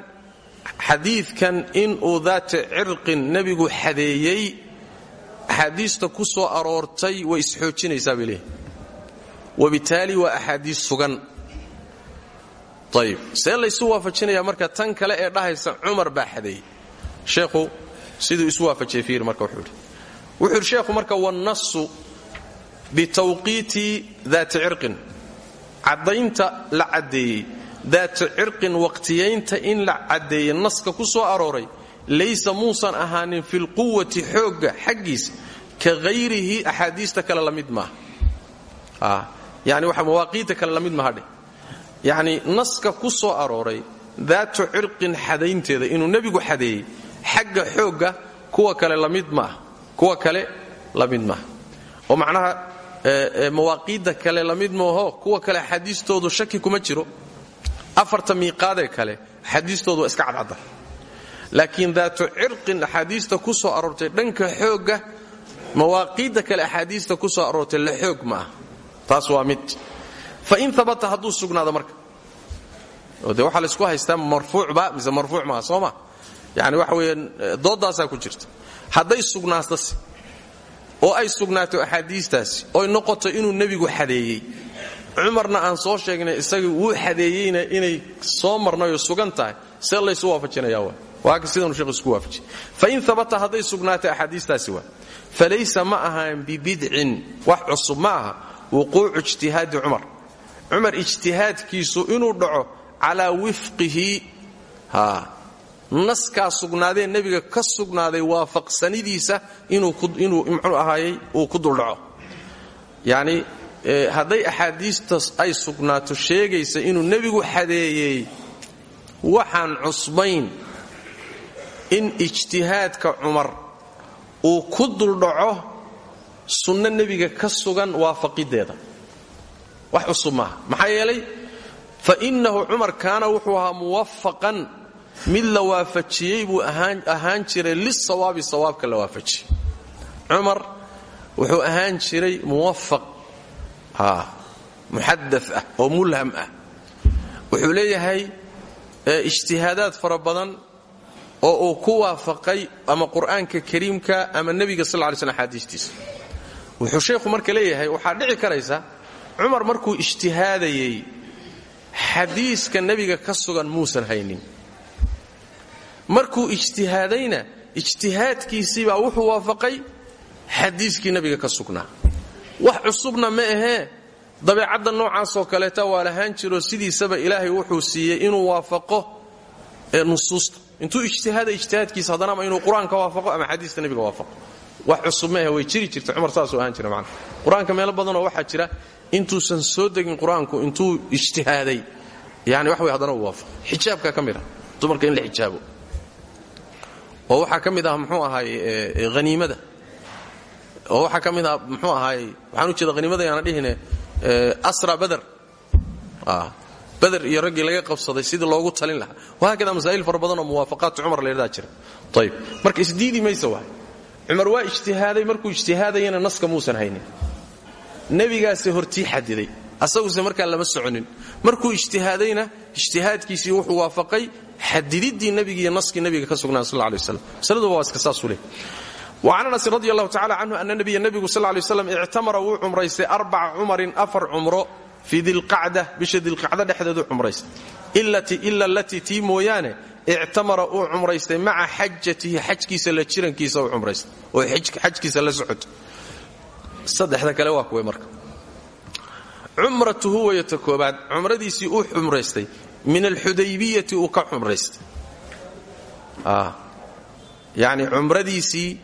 xadiidkan inuu daata cirqin nebigu xadeeyey axaadiista ku soo aroortay way isxoojinaysaa bay leeyihiin wabitaali waa axaadiis sugan. Ayib see laysu waafajinayaa marka tan kale ee dhahaysa cumar baa xadeeyey? Sheekhu siduu isu waafajiyey fiir marka wuxuu yidhi. Wuxuu yidhi sheekhu marka wannasu bitawqiiti daati cirqin. Caddaynta la caddeeyey daata cirqin waqtiyaynta in la caddeeyey naska ku soo arooray laysa muusan ahaanin filquwati xoogga xaggiisa ka hayrihi axaadiista kale la mid maaha yani waxa mawaaqiidta kale la mid mahadhe yacni naska ku soo arooray daatu cirqin xadaynteeda inuu nebigu xadeeyey xagga xoogga kuwa kale la mid maaha kuwa kale la mid maaha oo macnaha mawaaqiidda kale la mid maaho kuwa kale axaadiistoodu shaki kuma jiro. Afarta miiqaadee kale axaadiistoodu waa iska cadcadda. Laakiin daatu cirqin axaadiista ku soo aroortay dhanka xoogga mawaaqiidda kale axaadiista ku soo aroortay la xoog ma taas waa mid. Fain abata hadduu sugnaado marka. De waxaa laysku haystaa marfuucba mise marfuuc maaha soo ma? Yani waxa weeyaan dooddaasaa ku jirta. Hadday sugnaatase oo ay sugnaato axaadiistaasi oy noqoto inuu nebigu xadeeyey. Cumarna aan soo sheegnay isagii wuu xadeeyeyna inay soo marnayoo sugan tahay see laysu waafajinaya wa waaka sidanu sheekh isku waafajiy fain abata hadday sugnaatay axaadiistaasi waa. Falaysa ma ahaan bibidcin wax cusub ma aha wuquucu ijtihaadi cumar. Cumar ijtihaadkiisu inuu dhaco calaa wifqihi naskaa sugnaadee nebiga ka sugnaaday waafaqsanidiisa inuu mxuu ahaayey uu ku duldhaco yacni hadday axaadiistas ay sugnaato sheegaysa inuu nebigu xadeeyey waxaan cusbayn in ijtihaadka cumar uu ku duldhaco sunno nebiga ka sugan waafaqideeda wax cusub maaha maxaa yeelay fa innahu cumar kaana wuxuu ahaa muwafaqan mid la waafajiyey buu ahaan jiray lisawaabi sawaabka la waafajiyey. Cumar wuxuu ahaan jiray muwafaq muxada ah oo mulham ah. Wuxuu leeyahay ijtihaadaad fara badan oo uu ku waafaqay ama qur'aanka kariimka ama nebiga sal lay sl axaadiistiisa wuxuu sheekhu marka leeyahay waxaa dhici karaysa cumar markuu ijtihaadayey xadiiska nebiga ka sugan muusan haynin. Markuu ijtihaadayna ijtihaadkiisiibaa wuxuu waafaqay xadiiskii nebiga ka sugnaa wax cusubna ma ahee dabeecadda noocaasoo kaleeta waa lahaan jiro sidiisaba ilaahay wuxuu siiyey inuu waafaqo nusuusta. Intuu ijtihaada ijtihaadkiisa haddana ama inuu qur'aanka waafaqo ama xadiiska nebiga waafaqo wax cusub ma ahe way jiri jirta cumar saasuu ahaan jira macana qur'aanka meelo badanoo waxaa jira intuusan soo degin qur'aanku intuu ijtihaaday. Yani wax way haddana uu waafaqo xijaabka ka ah dumarka in la xijaabo. Oo waxaa ka mid ah ahaay haniimada oo waxaa ka mid ah ahaay waxaan u jeeda haniimada yaana dhihine asra bader bader iyo raggii laga qabsaday sidii loogu talin lahaa. Wahaakada masaa'il fara oo muwaafaqaat cumar la yidhahdaa jira. Marka isdiidi maysa waay cumar waa ijtihaaday markuu ijtihaadayana naska muusan haynin. Nebigaase hortii xadiday asaguse markaa lama soconin. Markuu ijtihaadayna ijtihaadkiisii wuxuu waafaqay xadididdii nebiga iyo naskii nebiga ka sugnaa sal lay waslam masaladuba waa iska saasuu leh. وcan anas radi allahu tacala canhu ana nabiya nebigu sal lay slam ictamara wuu cumraystay arbaca cumarin afar cumro fii dilqacda bisha dilqacda dhexdeedu cumraystay. Ila alatii tii mooyaane ictamara uu cumraystay maca xajatihi xajkiisa la jirankiisa u cumraystay. Oo xajkiisa la socoto saddexda kale waa kuwe marka. Cumratuhu wayata koobaad. Cumradiisii uu cumraystay min alxudaybiyati uu ka cumraystay. Yacni cumradiisii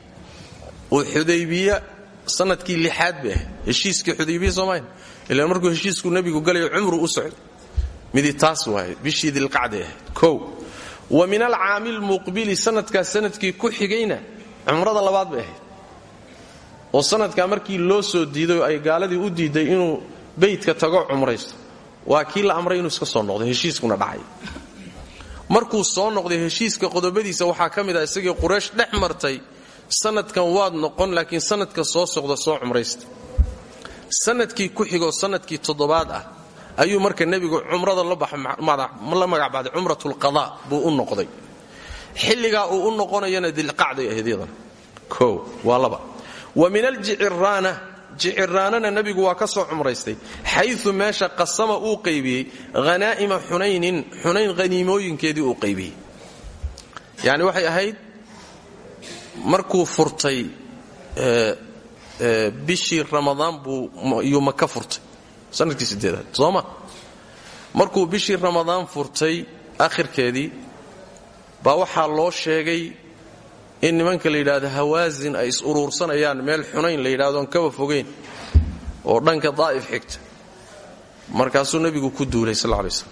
uu xudaybiya sannadkii lixaad bay ahayd heshiiskii xudaybiya soomaaya ilaan markuu heshiisku nebigu galayo cumru u socday. Midii taas waaye bishii dilqacday ahayd kow wa min alcaami lmuqbili sanadkaas sannadkii ku xigayna cumrada labaad bay ahayd. Oo sanadkaa markii loo soo diiday oo ay gaaladii u diiday inuu beydka tago cumraysto. Waa kii la amray inuu iska soo noqdo heshiiskuna dhacay. Markuu soo noqday heshiiska qodobadiisa waxaa ka mid ah isagii quraysh dhex martay sanadkan waad noqon laakiin sanadka soo socda soo cumraysta. Sanadkii ku xigoo sannadkii toddobaad ah ayuu marka nebigu cumrada la magacbaaday cumratulqada buu u noqday. Xilligaa uu u noqonayana dilqacday ahayd iyadana o waa wa min aljiciraana jiciraanana nebigu waa ka soo cumraystay xayu meesha qasama uu qaybiyey hanaa'ima xunaynin xunayn haniimooyinkeedii uu qaybiyey. Yani waxay ahayd markuu furtay bishii ramadaan buu maka furtay sannadkii sideedaad sooma markuu bishii ramadaan furtay akhirkeedii baa waxaa loo sheegay in nimanka la yidhaahdo hawaasin ay is uruursanayaan meel xunayn la yidhahdoon kaba fogayn oo dhanka daa'if xigta. Markaasuu nebigu ku duulay sal lay slam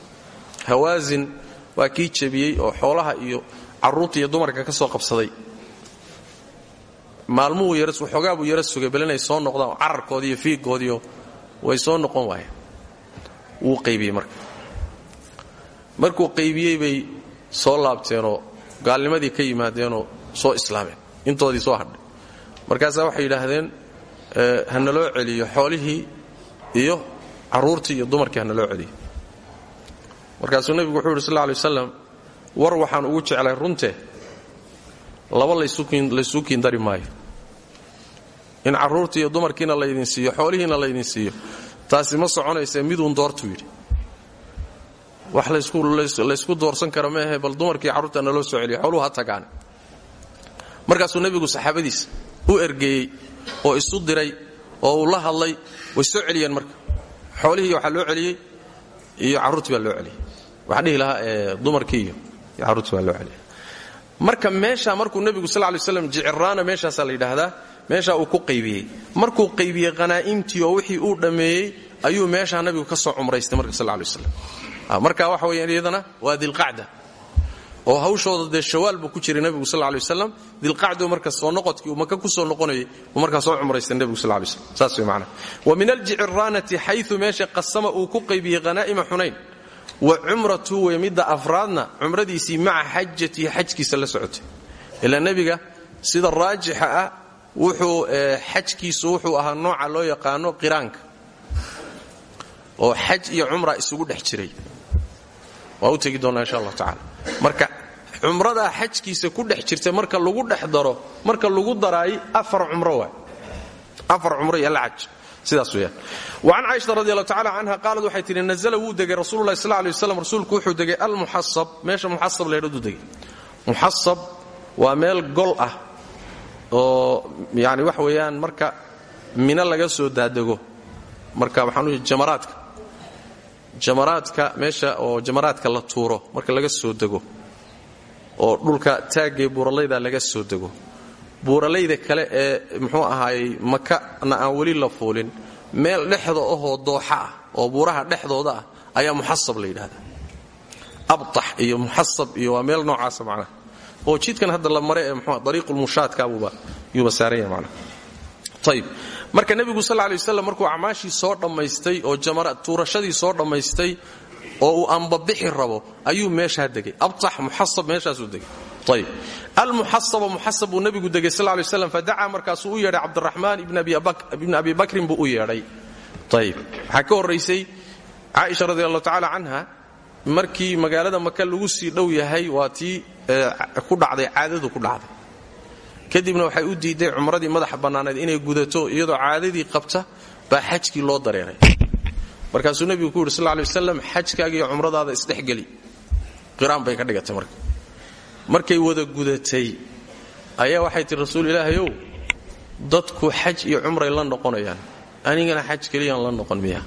hawaasin waa kii jebiyey oo xoolaha iyo carruurta iyo dumarka ka soo qabsaday. Maalmuhu waxoogaa buu yara sugay bal inay soo noqdaan cararkoodiiyo fiigoodiio way soo noqon waayeen wuu qaybiyey marka. Markuu qaybiyey bay soo laabteenoo gaalnimadii ka yimaadeenoo soo islaameen intoodii soo hadhay. Markaasaa waxay yidhaahdeen hanaloo celiyo xoolihii iyo carruurtii iyo dumarkii hanaloo celiyo. Markaasuu nebigu wuxuu yidhi sal lla alay waslam war waxaan ugu jeclay runtee laba laysuu kiindari maayo in carruurtii iyo dumarkiina laydin siiyo xoolihiina laydin siiyo taasi ma soconayse miduun doortuu yidhi. Wax laysku doorsan kara ma ahe bal dumarkii carruurta naloo soo celiyo xooluhu ha tagaane. Markaasuu nebigu saxaabadiisa u ergeeyey oo isu diray oo uu la hadlay way soo celiyeen marka. Xoolihii waxaa loo celiyey iyo carruurtii baa loo celiyey. Waxaa dhihi lahaa dumarkii iyo carruurtii baa loo celiyey. Marka meesha markuu nebigu sal lay slam jiciraana meeshaasaa la meeshaa uu ku qaybiyey. Markuu qaybiyey qanaa'imtii oo wixii uu dhammeeyey ayuu meeshaa nabigu ka soo cumraystay marka sal lay slam marka waxa weeyaan iyadana waa dilqacda oo hawshooda dee shawaal buu ku jiray nebigu sal lay waslam dilqacdu marka soo noqodkii uu maka ku soo noqonayay uu markaa soo cumraystay nebigu sal lay slam saas way wa min aljiciraanati xayu meesha qasama uu ku qaybiyey qanaa'ima xunayn. Wa cumratu wey midda afraadna cumradiisii maca xajatihi xajkiisa la socotay. Ilaa nebiga sida raajixa ah wuxuu xajkiisu wuxuu ahaa nooca loo yaqaano qiraanka oo xaj iyo cumra isugu dhex jiray. Waa u tegi doonnaa insha allah tacala marka cumradaa xajkiisa ku dhex jirtay marka lagu dhex daro marka lagu daraay afar cumro waay. Afar cumro iyo xaj sidaas weyaan wacan caaisha radi allahu tacala qaalad waxay tidhi nazla wuu degay rasuululahi sal lay waslam rasuulku wuxuu degay almuxasab meesha muxasab leedhaduu degay. Muxasab waa meel gol ah oo yani wax weeyaan marka mina laga soo daadego. Marka waxaan jamaraadka. Jamaraadka meesha oo jamaraadka la tuuro marka laga soo dego. Oo dhulka taaggee buuralayda laga soo dego. Buuralayda kale ee muxuu ahaayey makana aan weli la fuulin meel dhexda ahoo dooxa ah oo buuraha dhexdooda ah ayaa muxasab la yidhahdaa abtax iyo muxasab iyo meel noocaasa macnaha oo jidkan hadda la mare ee mxu dariiqulmushaadkaabuba yuuba saaran yahay macnaha ayib marka nebigu sal lay waslam markuu acmaashii soo dhammaystay oo tuurashadii soo dhammaystay oo uu ambabixi rabo ayuu meeshaa degay. Abtax muxasab meeshaasuu degay. Ayb almuxasaba muxasab buu nebigu degay sal lay slam fadacaa markaasuu u yeedhay cabdiraxmaan ibn abi bakrin buu u yeedhay. Ayib waxaa ka horraysay caaisha radi allahu tacaala canha markii magaalada maka lagu sii dhow yahay waa tii ku dhacday caadadu ku dhacday. Kadibna waxay u diiday cumradii madaxa bannaaneed inay gudato iyadoo caadadii qabta baa xajkii loo dareeray. Markaasuu nebigu ku yidhi sal lay xajkaaga iyo cumradaada isdhexgeli qiraan bay ka dhigatay marka. Markay wada gudatay ayaa waxay tihi rasuul ilaahayow dadku xaj iyo cumray la noqonayaan. Anigana xaj keliyaan la noqon miya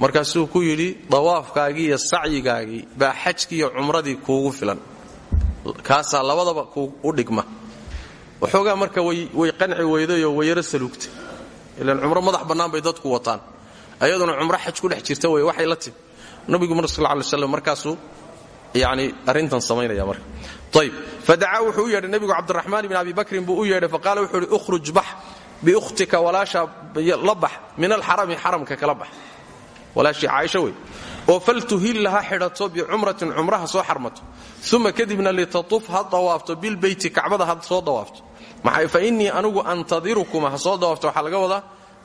markaasuu ku yidhi dawaafkaagii iyo sacyigaagii baa xajkii iyo cumradii kuugu filan kaasaa labadaba u dhigma. Waxoogaa marka way qanci weydayoo wayaro saluugtay. Ilaan cumro madax bannaan bay dadku wataan. Ayaduna cumro xaj ku dhex jirta wey waxay la timi nabigu mar sal lay slam markaasuu yani arrintan samaynaya marka. Ayb fadacaa wuxuu u yeedhay nebigu cabdiraxmaan abi bakrin buu u yeedhay wuxuu ihi ukhruj bax biukhtika walaashaa la bax min alxarami xaramka kala bax. Walaashii caaisha wey oo faltuhil ha xidhato bicumratin cumraha soo xarmato uma kadibna litatuf ha dawaafto bilbeyti kacbada ha soo dawaafto. Fa innii anugu antadirukuma ha soo dawaafto waxaa laga wadaa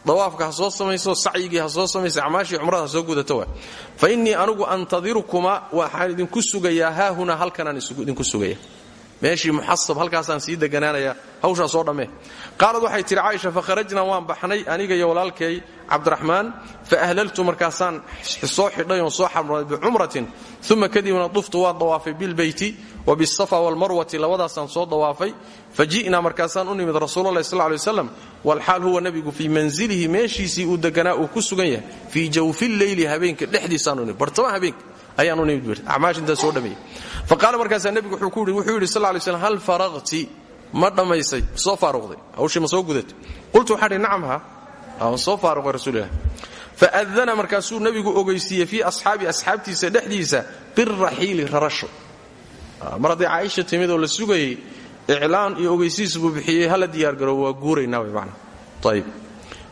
dawaafka ha soo samayso sacyigii ha soo samayso acmaashii cumrada ha soo gudato wa fa innii anugu antadirukuma waxaan idinku sugayaa haahunaa halkanaan idinku sugaya meeshii muxasab halkaasaan sii deganaanayaa hawshaa soo dhammee. Qaalad waxay tihi caaisha fakharajnaa waan baxnay aniga iyo walaalkay cabdiraxmaan fa ahlaltu markaasaan soo xidhay oon soo xarmaday bicumratin uma kadibna duftu waan dawaafay bilbeyti wa bisafa walmarwati labadaasaan soo dawaafay. Fa ji'naa markaasaan u nimid rasuulalahi sal lay waslam walxaal huwa nebigu fii manzilihi meeshiisii uu deganaa uu ku sugan yahay fii jawfi leyli habeenka dhexdiisaanu nimid. Bartama habeenka ayaanu nimid acmaash intaa soo dhameeyey faqaala markaasaa nebigu wuxuu yidhi sal lay slam hal faraqti? Ma dhammaysay. Soo faaruqday. Hawshii ma soo gudatay. Qultu waxaan idhi nacam ha. Aan soo faaruqay rasuulilah faadana markaasuu nebigu ogeysiiyey fii asxaabi asxaabtiisa dhexdiisa biraxiili rarasho. Mar hadday caaisha timid oo la sugayey iclaan iyo ogeysiis buu bixiyey hala diyaargaroobo waa guuraynaa wy macna. Ayib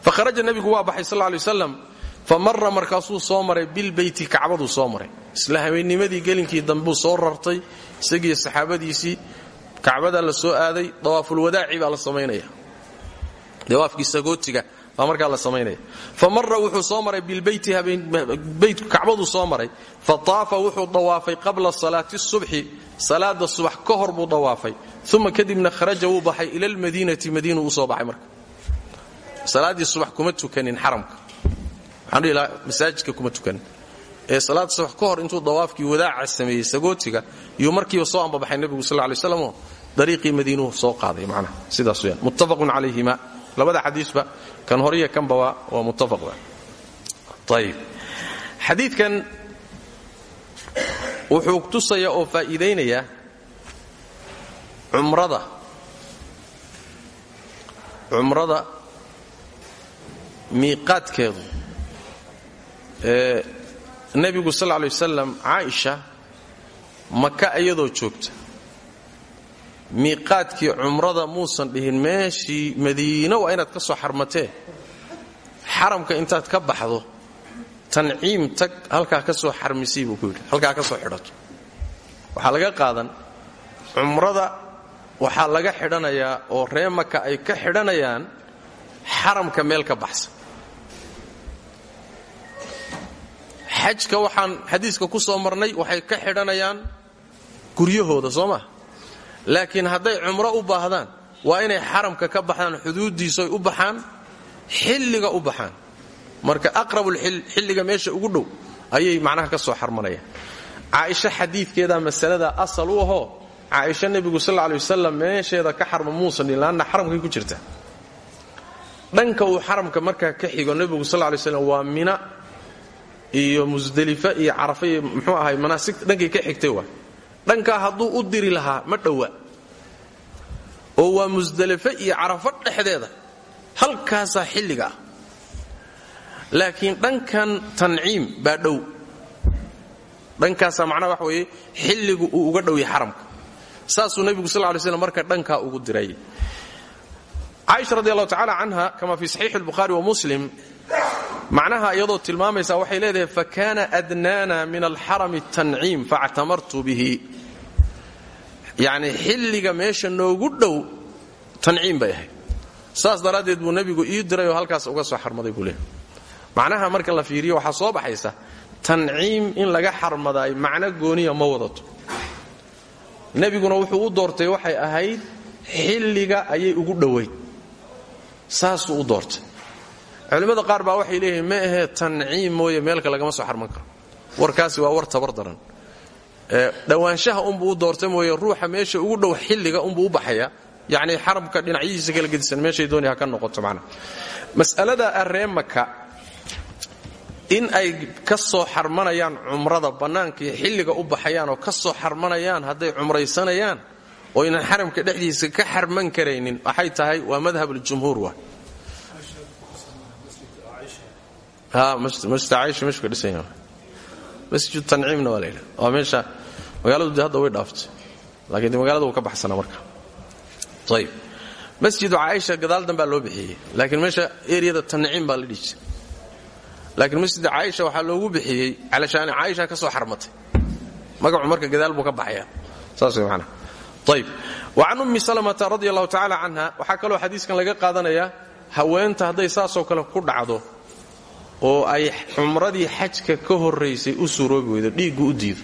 fakharaja nebigu waa baxay sal lay wasalam fa mara markaasuu soo maray bilbeyti kacbaduu soo maray. Isla habeenimadii gelinkii dambuu soo rartay isagiiyo saxaabadiisii. Kacbadaa la soo aaday dawaafulwadaaci baa la samaynaya. Dawaafkii sagootiga baa markaa la samaynaya. Fa mara wuxuu soo maray bilbeyti kacbaduu soo maray. Fa taafa wuxuu dawaafay qabla salaati subxi salaada subax ka hor buu dawaafay. Uma kadibna kharaja wuu baxay ila lmadiinati madiinu u soo baxay marka. Lahaa masaajidka kuma tukanin ee salaad subax ka hor intuu dawaafkii wadaaca sameeyey sagootiga yuu markiiba soo ambabaxay nebigu sal lay slam oo dariiqii madiinuhu soo qaaday macnaha sidaas weyaan muttafaqun calayhima labada xadiisba kan horiya kanba waa waa muttafaqba ayib xadiidkan wuxuu tusaya oo faa'iidaynayaa cumrada. Cumrada miiqaadkeedu. ee nebigu sal lay wasalam caaisha maka iyadoo joogta. Miiqaadkii cumrada muusan dhihin meeshii madiino waa inaad ka soo xarmatee. Xaramka intaad ka baxdo tanciim tag halkaa ka soo xarmisay buu ku yidhi halkaa ka soo xidhato. Waxaa laga qaadan cumrada waxaa laga xidhanayaa oo ree maka ay ka xidhanayaan xaramka meel ka baxsan xajka waxaan xadiiska ku soo marnay waxay ka xidhanayaan guryahooda soo maa laakiin hadday cumro u baahdaan waa inay xaramka ka baxdaan xuduuddiisoy u baxaan xilliga u baxaan. Marka aqrabul xilliga meesha ugu dhow ayay macnaha ka soo xarmanayaan. Caaisha xadiidkeedaa masalada asal u ahoo caaisha nebigu sal lay wasalam meesheeda ka xarma muusan laanna xaramkay ku jirta. Dhanka uu xaramka markaa ka xigo nebigu sal lay slam waa mina iyo musdelifa iyo carafa iyo muxuu ahay manaasig dhankay ka xigtay waa. Dhankaa hadduu u diri lahaa ma dhowa oo waa musdelife iyo carafo dhexdeeda halkaasaa xilliga ah. Laakiin dhankan tanciim baa dhow. Dhankaasaa macnaha waxa weeye xilligu uu uga dhow yahay xaramka. Saasuu nebigu sal lay slam marka dhankaa ugu diray. Caaisha radi allahu tacala canha kama fi saxiixi albukhaari wa muslim macnaha iyadoo tilmaamaysa waxay leedahay fakana adnaana min alxarami tanciim faactamartu bihi. Yacni xilliga meesha noogu dhow tanciim bay ahayd. Saas daraaddeed buu nebigu ii diray oo halkaas uga soo xarmaday buu leehay macnaha marka la fiiriyo waxaa soo baxaysa tanciim in laga xarmadaay macno gooniya ma wadato. Nebiguna wuxuu u doortay waxay ahayd xilliga ayay ugu dhowayd saasuu u doortay culimmada qaar baa waxay leeyihiin ma ahee tanciim mooye meelka lagama soo xarman karo. Warkaasi waa war tabar daran. Dhowaanshaha unbuu u doorta mooye ruuxa meesha ugu dhow xilliga unbuu u baxaya. Yacni xaramka dhinacyihiisa kala gedisan meeshay dooni ka noqoto macnaha mas'alada areemaka in ay ka soo xarmanayaan cumrada bannaankii xilliga u baxayaan oo ka soo xarmanayaan hadday cumraysanayaan oo ynan xaramka dhexdiisa ka xarman karaynin waxay tahay waa madhab aljumhuur wa masjid tanciimna waa la yidhaha waa meesha magaaladu hadda way dhaaftay laakiin magaalada wuu ka baxsanaa marka. Ayib masjidu caaisha gadaal danbaa loo bixiyey. Laakiin meesha eriyada tanciim baa la dhihi laakiin masjida caaisha waxaa loogu bixiyey calashaani caaisha ka soo xarmatay. Magacu marka gadaal buu ka baxaya saas way macnaha ayb wa can ummi salamata radi allahu tacaala canha waxaa kaloo xadiiskan laga qaadanayaa haweenta hadday saasoo kale ku dhacdo oo ay cumradii xajka ka horraysay u suroobi weydo dhiiggu u diido.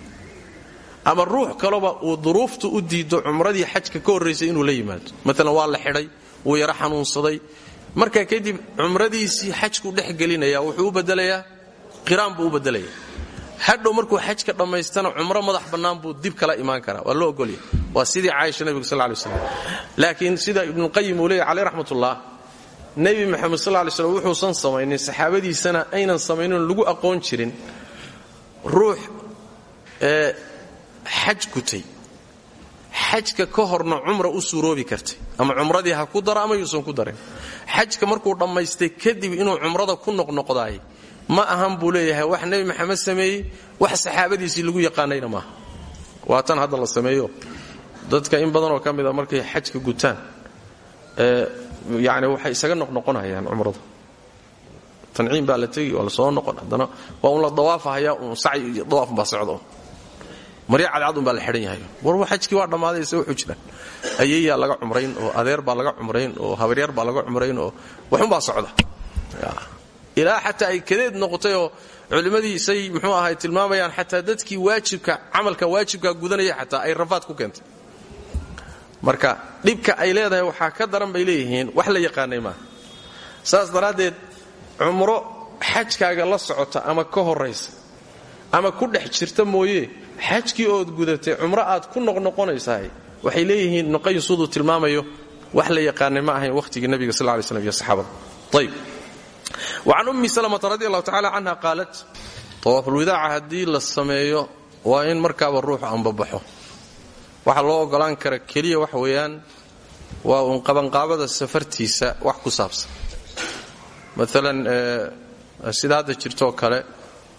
Ama ruux kaloba uu duruuftu u diido cumradii xajka ka horraysay inuu la yimaado. Maalan waa la xidhay wuu yaro xanuunsaday. Markaa kadib cumradiisii xajkuu dhex gelinaya wuxuu u badelayaa qiraan buu u badelayaa hadhow markuu xajka dhammaystana cumro madax bannaan buu dib kala imaan karaa. Waa loo ogolya waa sidii caaisha nebiga sal lay slam laakiin sida ibnuqayim uu leeyay caleyh raxmatullah nebi moxamed sal lay slm wuxuusan samaynin saxaabadiisana aynan samaynin lagu aqoon jirin. Ruux ee xaj gutay xajka ka horna cumra u suuroobi kartay. Ama cumradii ha ku daro ama yuusan ku darin. Xajka markuu dhammaystay kadib inuu cumrada ku noqnoqdaay ma ahan buu leeyahay wax nebi maxamed sameeyey wax saxaabadiisii lagu yaqaanayna maaha waa tan hadda la sameeyo. Dadka in badanoo ka mida markay xajka gutaan yani waxay isaga noqnoqonayaan cumrada tanciim baa la tegi waa soo noqon. Haddana waa un la dawaafahaya un sacyi iyo dawaafun baa socdo. Marya cadcad un baa la xidhan yahay. War xajkii waa dhammaaday se wuxuu jiraan ayeyaa laga cumrayn oo adeer baa laga cumrayn oo habaryar baa laga cumrayn oo waxunbaa socda. Ilaa xataa ay kadeed noqotay oo culimmadiisay muxuu ahay tilmaamayaan xataa dadkii waajibka camalka waajibka gudanaya xataa ay rafaad ku keentay marka dhibka ay leedahay waxaa ka daran bay leeyihiin wax la yaqaanay maaha saas daraaddeed cumro xajkaaga la socota ama ka horraysa ama ku dhex jirta mooye xajkii ood gudatay cumro aad ku noqnoqonaysahay waxay leeyihiin nuqayin siduu tilmaamayo wax la yaqaanay ma ahayn wakhtigii nebiga sal lay slam iyo saxaabada. Ayb ummi salamata radi allahu tacala canha qaalat tawaafulwidaaca haddii la sameeyo waa in markaaba ruuxu ambabaxo waxa loo ogolaan kara keliya wax weeyaan waa uun qabanqaabada safartiisa wax ku saabsan. Maalan sida hadda jirtoo kale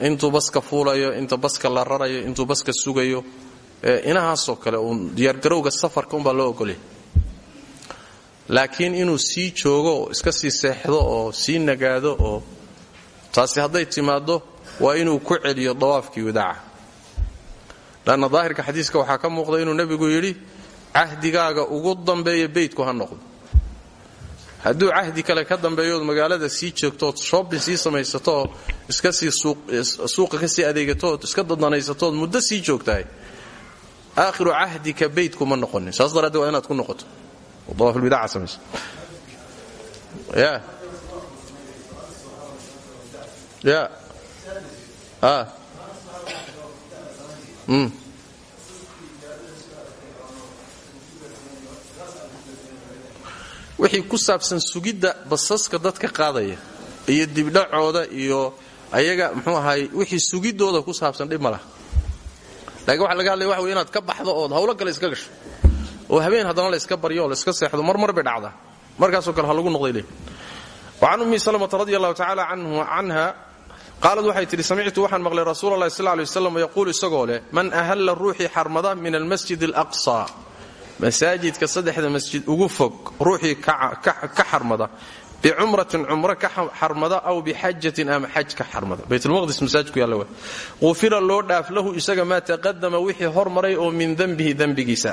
intuu baska fuulayo inta baska la rarayo intuu baska sugayo inahaasoo kale uun diyaargarowga safarka umbaa loo ogolya laakiin inuu sii joogo oo iska sii seexdo oo sii nagaado oo taasi hadday timaaddo waa inuu ku celiyo dawaafkii wadaaca lanna daahirka xadiiska waxaa ka muuqda inuu nebigu yidhi cahdigaaga ugu dambeeya beydku ha noqdo hadduu cahdi kale ka dambeeyood magaalada sii joogtood shoobin sii samaysatooo iska sii suuqa ka sii adeegatood iska dadanaysatood muddo sii joogtahay aakhiru cahdika beydkuma noqonin saas waa inaad ku noqoto dawaafulbidaca samayso ya ya wixii ku saabsan sugidda basaska dadka qaadaya iyo dibdhacooda iyo ayaga muxuu ahaay wixii sugidooda ku saabsan dhib ma laha. Laakiin waxa laga hadlaya waxa wey inaad ka baxdo ood hawlo kale iska gasho oo habeen haddana la iska baryo oo la iska seexdo marmar bay dhacdaa. Markaasoo kale ha lagu noqday le wacan ummi salamata radi allahu tacaala qaalad waxay tidhi samictu waxaan maqlay rasuul allahi sal lay waslam yaquul isagoo leh man ahalla ruuxii xarmada min almasjid alaqsa. Masaajidka saddexda masjid ugu fog ruuxii ka xarmada. Bicumratin cumro ka xarmada aw bixajatin ama xaj ka xarmada. Baytulmaqdis masaajidku yaalla wa qufira loo dhaaf lahu isaga maa taqadama wixii hormaray oo min dembihi dembigiisa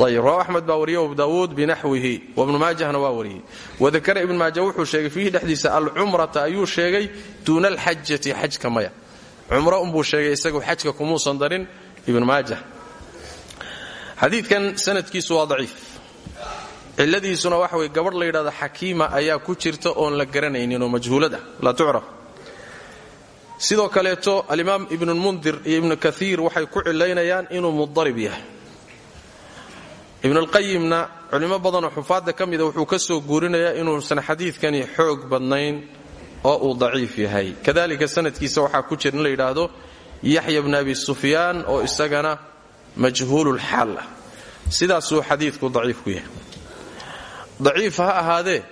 ayb rawa axmed baa wariye abu daawuud binaxwihi wabnu maajahna waa wariyey wadakara ibn maaja wuxuu sheegay fiihi dhexdiisa alcumrata ayuu sheegay duuna alxajati xajka maya cumro unbuu sheegay isagu xajka kumuusan darin ibn maajah xadiidkan sanadkiisu waa daciif ciladiisuna waxa weye gabadh la yidhahdo xakiima ayaa ku jirta oon la garanaynin oo majhuulad ah laa tucraf sidoo kaleeto alimaam ibnulmundir iyo ibnu kaiir waxay ku cilaynayaan inuu mudarib yahay ibnulqayimna culimo badanoo xufaadda ka mida wuxuu ka soo guurinayaa inuusan xadiidkani xoog badnayn oo uu daciif yahay. Kadalika sanadkiisa waxaa ku jira in la yidhaahdo yaxya bn abi sufyaan oo isagana majhuululxaal ah. Sidaasuu xadiidku daciif ku yahay. Daciif ha ahaadee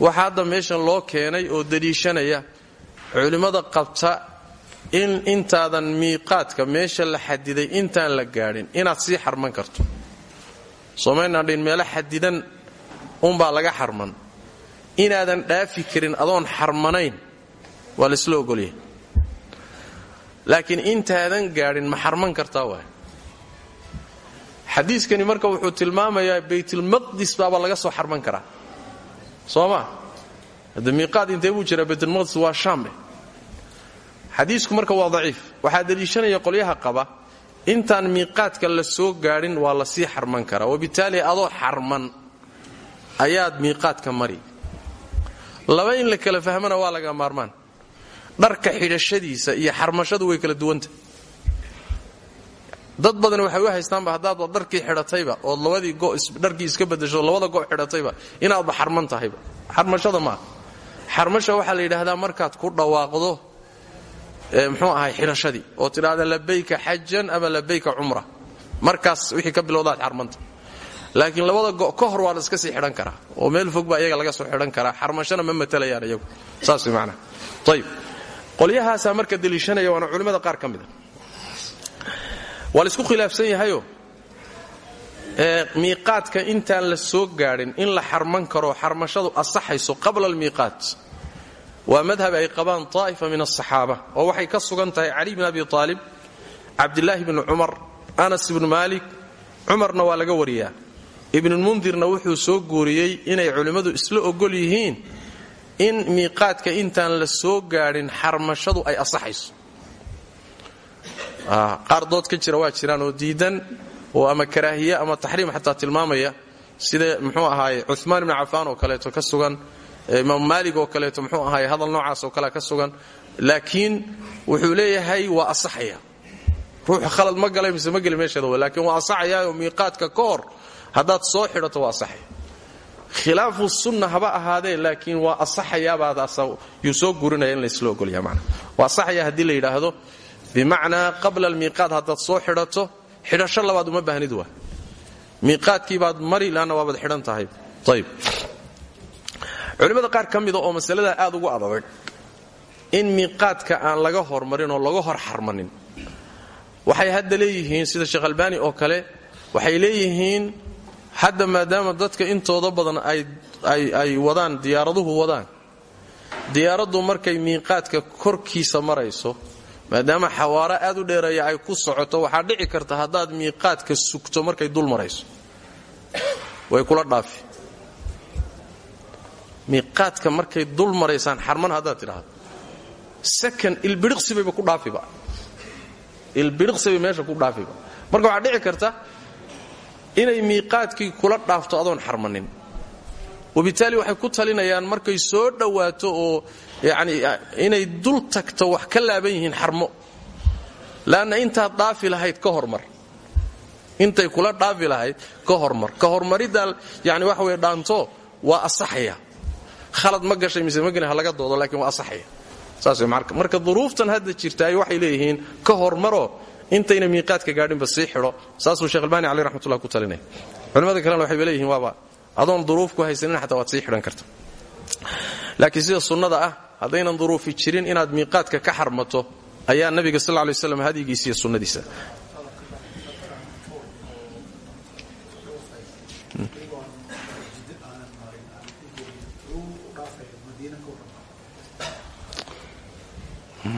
waxaa hadda meeshan loo keenay oo deliishanaya culimmada qabta in intaadan miiqaadka meesha la xadiday intaan la gaadhin inaad sii xarman karto soomaynaan dhin meelo xadidan unbaa laga xarman. Inaadan dhaafi karin adoon xarmanayn waa laisla ogolyahay. Laakiin intaadan gaadhin ma xarman kartaa waay xadiiskani marka wuxuu tilmaamayaa baytulmaqdis baaba laga soo xarman karaa. Soo ma? Hadde miiqaad intee buu jiraa baytulmaqdis waa shaame xadiisku marka waa daciif. Waxaa deliishanaya qolyaha qaba intaan miiqaadka la soo gaadhin waa la sii xarman karaa. Wabitaali adoo xarman. Ayaad miiqaadka mari. Laba in la kala fahmana waa laga maarmaan. Dharka xidhashadiisa iyo xarmashadu way kala duwanta. Dad badan waxay u haystaanba haddaadba dharkii xidhatayba ood labadii dharkii iska badasho labada go' xidhatayba inaadba xarman xarmashada maaha. Xarmasha waxaa la yidhaahdaa markaad ku dhawaaqdo mxuu ahay xidhashadii oo tidhaahda labayka xajan ama labayka cumra. Markaas wixii ka bilowdaad xarmanta. Laakiin labada go' ka hor waa iska sii xidhan karaa oo meel fog baa iyaga laga soo xidhan karaa xarmashana ma matalayaan iyagu. Saas way macnaha ayib qolyahaasaa marka deliishanaya waana culimmada qaar ka mida waa la isku khilaafsan yahayo miiqaadka intaan la soo gaadhin in la xarman karo xarmashadu asaxayso qabla almiiqaat waa madhab ay qabaan taa'ifa min asaxaaba oo waxay ka sugan tahay cali bn abi aalib cabdilaahi bni cumar anas ibnu maalik. Cumarna waa laga wariyaa. Ibnulmundirna wuxuu soo guuriyey inay culimmadu isla ogol yihiin in miiqaadka intaan la soo gaadhin xarmashadu ay asaxayso. Qaar dood ka jira waa jiraan oo diidan oo ama karaahiye ama taxriim xataa tilmaamaya sida muxuu ahaaye cumaan ibni cafaan oo kaleeto ka sugan imaam maalig oo kaleeto muxuu ahaaye hadal noocaas oo kale ka sugan laakiin wuxuu leeyahay waa asaxaya. Ruux khalad ma galay mise ma geli meesheeda laakiin waa asaxayaoo miiqaadka ka hor haddaad soo xidhato waa asaxaya khilaafu sunna haba ahaadee laakiin waa asaxayaabaayuu soo gurinaya in laysla ogolya man waa asaxaya haddii la yidhaahdo bimacnaa qabla almiiqaad haddaad soo xidhato xidhasho labaad uma baahnid waa. Miiqaadkii baad mari laanna waabaad xidhan tahay culimmada qaar ka mida oo masaladaa aad ugu adag in miiqaadka aan laga hormarin oo laga hor xarmanin. Waxay hadda leeyihiin sida sheekh albaani oo kale waxay leeyihiin hadda maadaama dadka intooda badan ay wadaan diyaaraduhu wadaan. Diyaaraddu markay miiqaadka korkiisa marayso maadaama xawaaro aad u dheereeya ay ku socoto waxaa dhici karta haddaad miiqaadka sugto markay dul marayso. Way kula dhaafi miiqaadka markay dul maraysaan xarman haddaad tidhaahdo. Sakan ilbidhiqsibayba ku dhaafiba. Ilbidhiqsibay meesha ku dhaafiba. Marka waxaa dhici karta inay miiqaadkii kula dhaafto adoon xarmanin. Wabitaali waxay ku talinayaan markay soo dhowaato oo yani inay dul tagto wax ka laaban yihiin xarmo. Laanna intaad dhaafi lahayd ka hormar. Intay kula dhaafi lahayd ka hormar. Ka hormariddaa yani waxa wey dhaanto waa asaxaya khalad ma gashay mise mageli ha laga doodo laakiin waa asaxaya. Saas marka duruuftan hadda jirtaay waxay leeyihiin ka hormaroo intayna miiqaadka gaadhinba sii xidho. Saasuu sheekh albaani caleh raxmatullah ku talinaya culimmada kalena waxayba leeyihiin waaba adoon duruuf ku haysanin xataa waad sii xidhan karta laakiin sida sunnada ah haddaynan duruufi jirin inaad miiqaadka ka xarmato ayaa nabiga sal lay slam hadyigiisa iyo sunnadiisa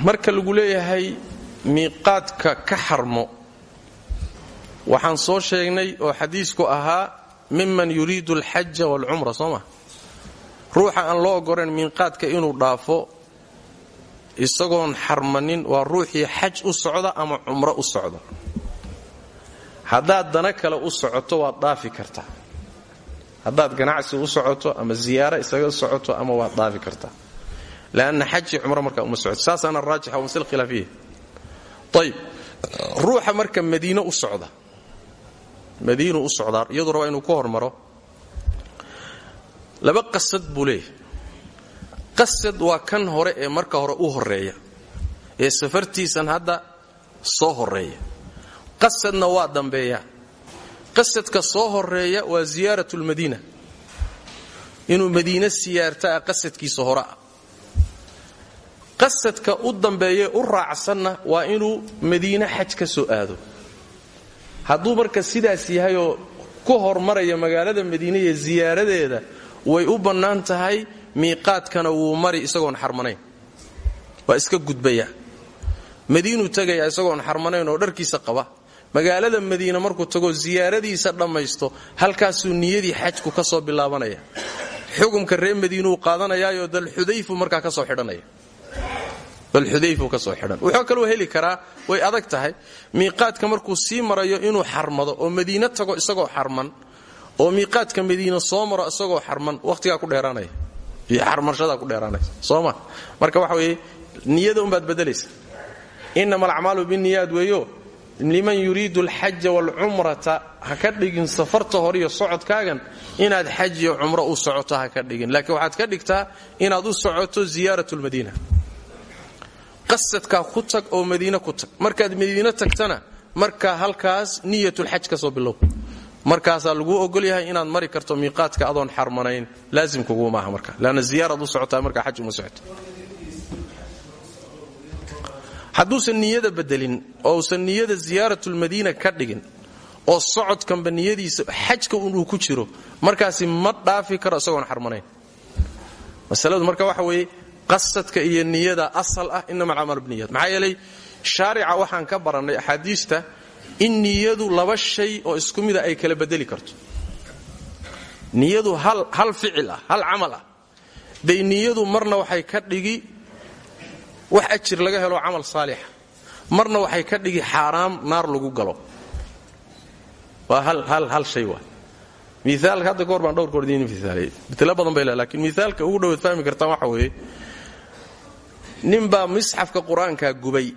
marka lagu leeyahay miiqaadka ka xarmo waxaan soo sheegnay oo xadiisku ahaa miman yuriidu alxaja waalcumra soo ma? Ruuxa aan loo ogorayn miiqaadka inuu dhaafo isagoon xarmanin waa ruuxii xaj u socda ama cumro u socda haddaad dana kale u socoto waad dhaafi kartaa. Haddaad ganacsi u socoto ama ziyaaro isaga socoto ama waad dhaafi kartaa leanna xaji cumro markaa uma socdo saasaana raajixa waa masle khilaafiya ayib ruuxa marka madiino u socda madiinu u socdaa iyaduu raba inuu ku hormaro laba qasad buu leeyahay qasad waa kan hore ee marka hore u horreeya ee safartiisan hadda soo horreeya qasadna waa dambeeya qasadka soo horreeya waa ziyaarat lmadiina inuu madiine siyaartaa qasadkiisa hore qasadka u dambeeye u raacsanna waa inuu madiine xaj ka soo aado. Hadduu marka sidaas yahayoo ku hormaraya magaalada madiine iyo siyaaradeeda way u bannaan tahay miiqaadkana wuu mari isagoon xarmanayn. Waa iska gudbaya. Madiinuu tegaya isagoon xarmanayn oo dharkiisa qaba. Magaalada madiine markuu tago siyaaradiisa dhammaysto halkaasuu niyadii xajku ka soo bilaabanaya. Xukumka reer madiinuu qaadanayaayo dalxudayfu markaa ka soo xidhanaya dalxudayfu ka soo xidhan. Wuxuu kaloo heli karaa way adag tahay miiqaadka markuu sii marayo inuu xarmado oo madiine tago isagoo xarman oo miiqaadka madiine soo maro isagoo xarman wakhtigaa ku dheeraanaya. Iyo xarmarshadaa ku dheeraanaysa sooma marka waxa weeye niyada umbaad beddelaysa innama alacmaalu binniyaad weeyo liman yuriidu alxaja waalcumrata ha ka dhigin safarta hore iyo socodkaagan inaad xaj iyo cumro u socoto ha dhigin. Laakiin waxaad ka dhigtaa inaad u socoto ziyaarat lmadiina qasadkaa ku tag oo madiine ku tag. Markaad madiine tagtana markaa halkaas niyatulxaj ka soo bilow. Markaasaa laguu ogol yahay inaad mari karto miiqaadka adoon xarmanayn. Laasimkugu maaha marka. Leanna ziyaaraad u socotaa markaa xaj socoto. Hadduusan niyada bedelin oo usan niyada ziyaaratulmadiina ka dhigin oo socodkanba niyadiisa xajka uu ku jiro markaasi ma dhaafi karo isagoon xarmanayn. Masaladu marka waxa weeye qasadka iyo niyada asal ah inama alcamalu bniyat maxaa yeelay shaarica waxaan ka barannay axaadiista in niyadu laba shay oo isku mida ay kala bedeli karto. Niyadu hal ficil ah hal camal ah. Niyadu marna waxay ka dhigi wax ajir laga helo camal saalixa marna waxay ka dhigi xaaraam naar lagu galo. Waa hal shay waa. Miaalka hadda goor baan dhowrkoor idiin miaaliyey badan bay le lakiin miaalka ugu dhowaad fahmi kartaan waxa weeye ninbaa misxafka qur'aankaa gubay.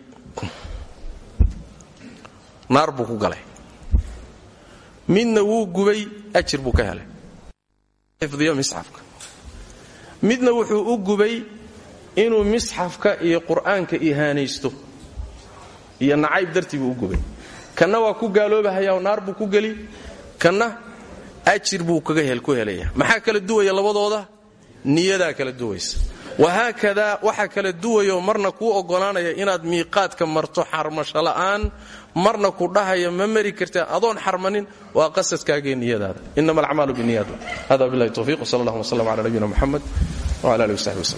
Naar buu ku galay. Midna wuu gubay ajir buu ka helay. Xifdiyo misxafka. Midna wuxuu u gubay inuu misxafka iyo qur'aanka ihaanaysto. Iyo nacayb dartii buu u gubay. Kanna waa ku gaaloobahayaa naar buu ku geli. Kanna ajir buu ku helaya maxaa kala duwaya labadooda? Niyadaa kala duwaysa wahaakadaa waxaa kala duwayo marna kuu oggolaanaya inaad miiqaadka marto xarmasho la'aan marna ku dhahaya ma mari karta adoon xarmanin waa qasadkaagee niyadaada. Inama alacmaalu biniyat hada bilahi towfiq wsal allahuma wslm ala nabiyina muxamed wala alih wsaxbi wslm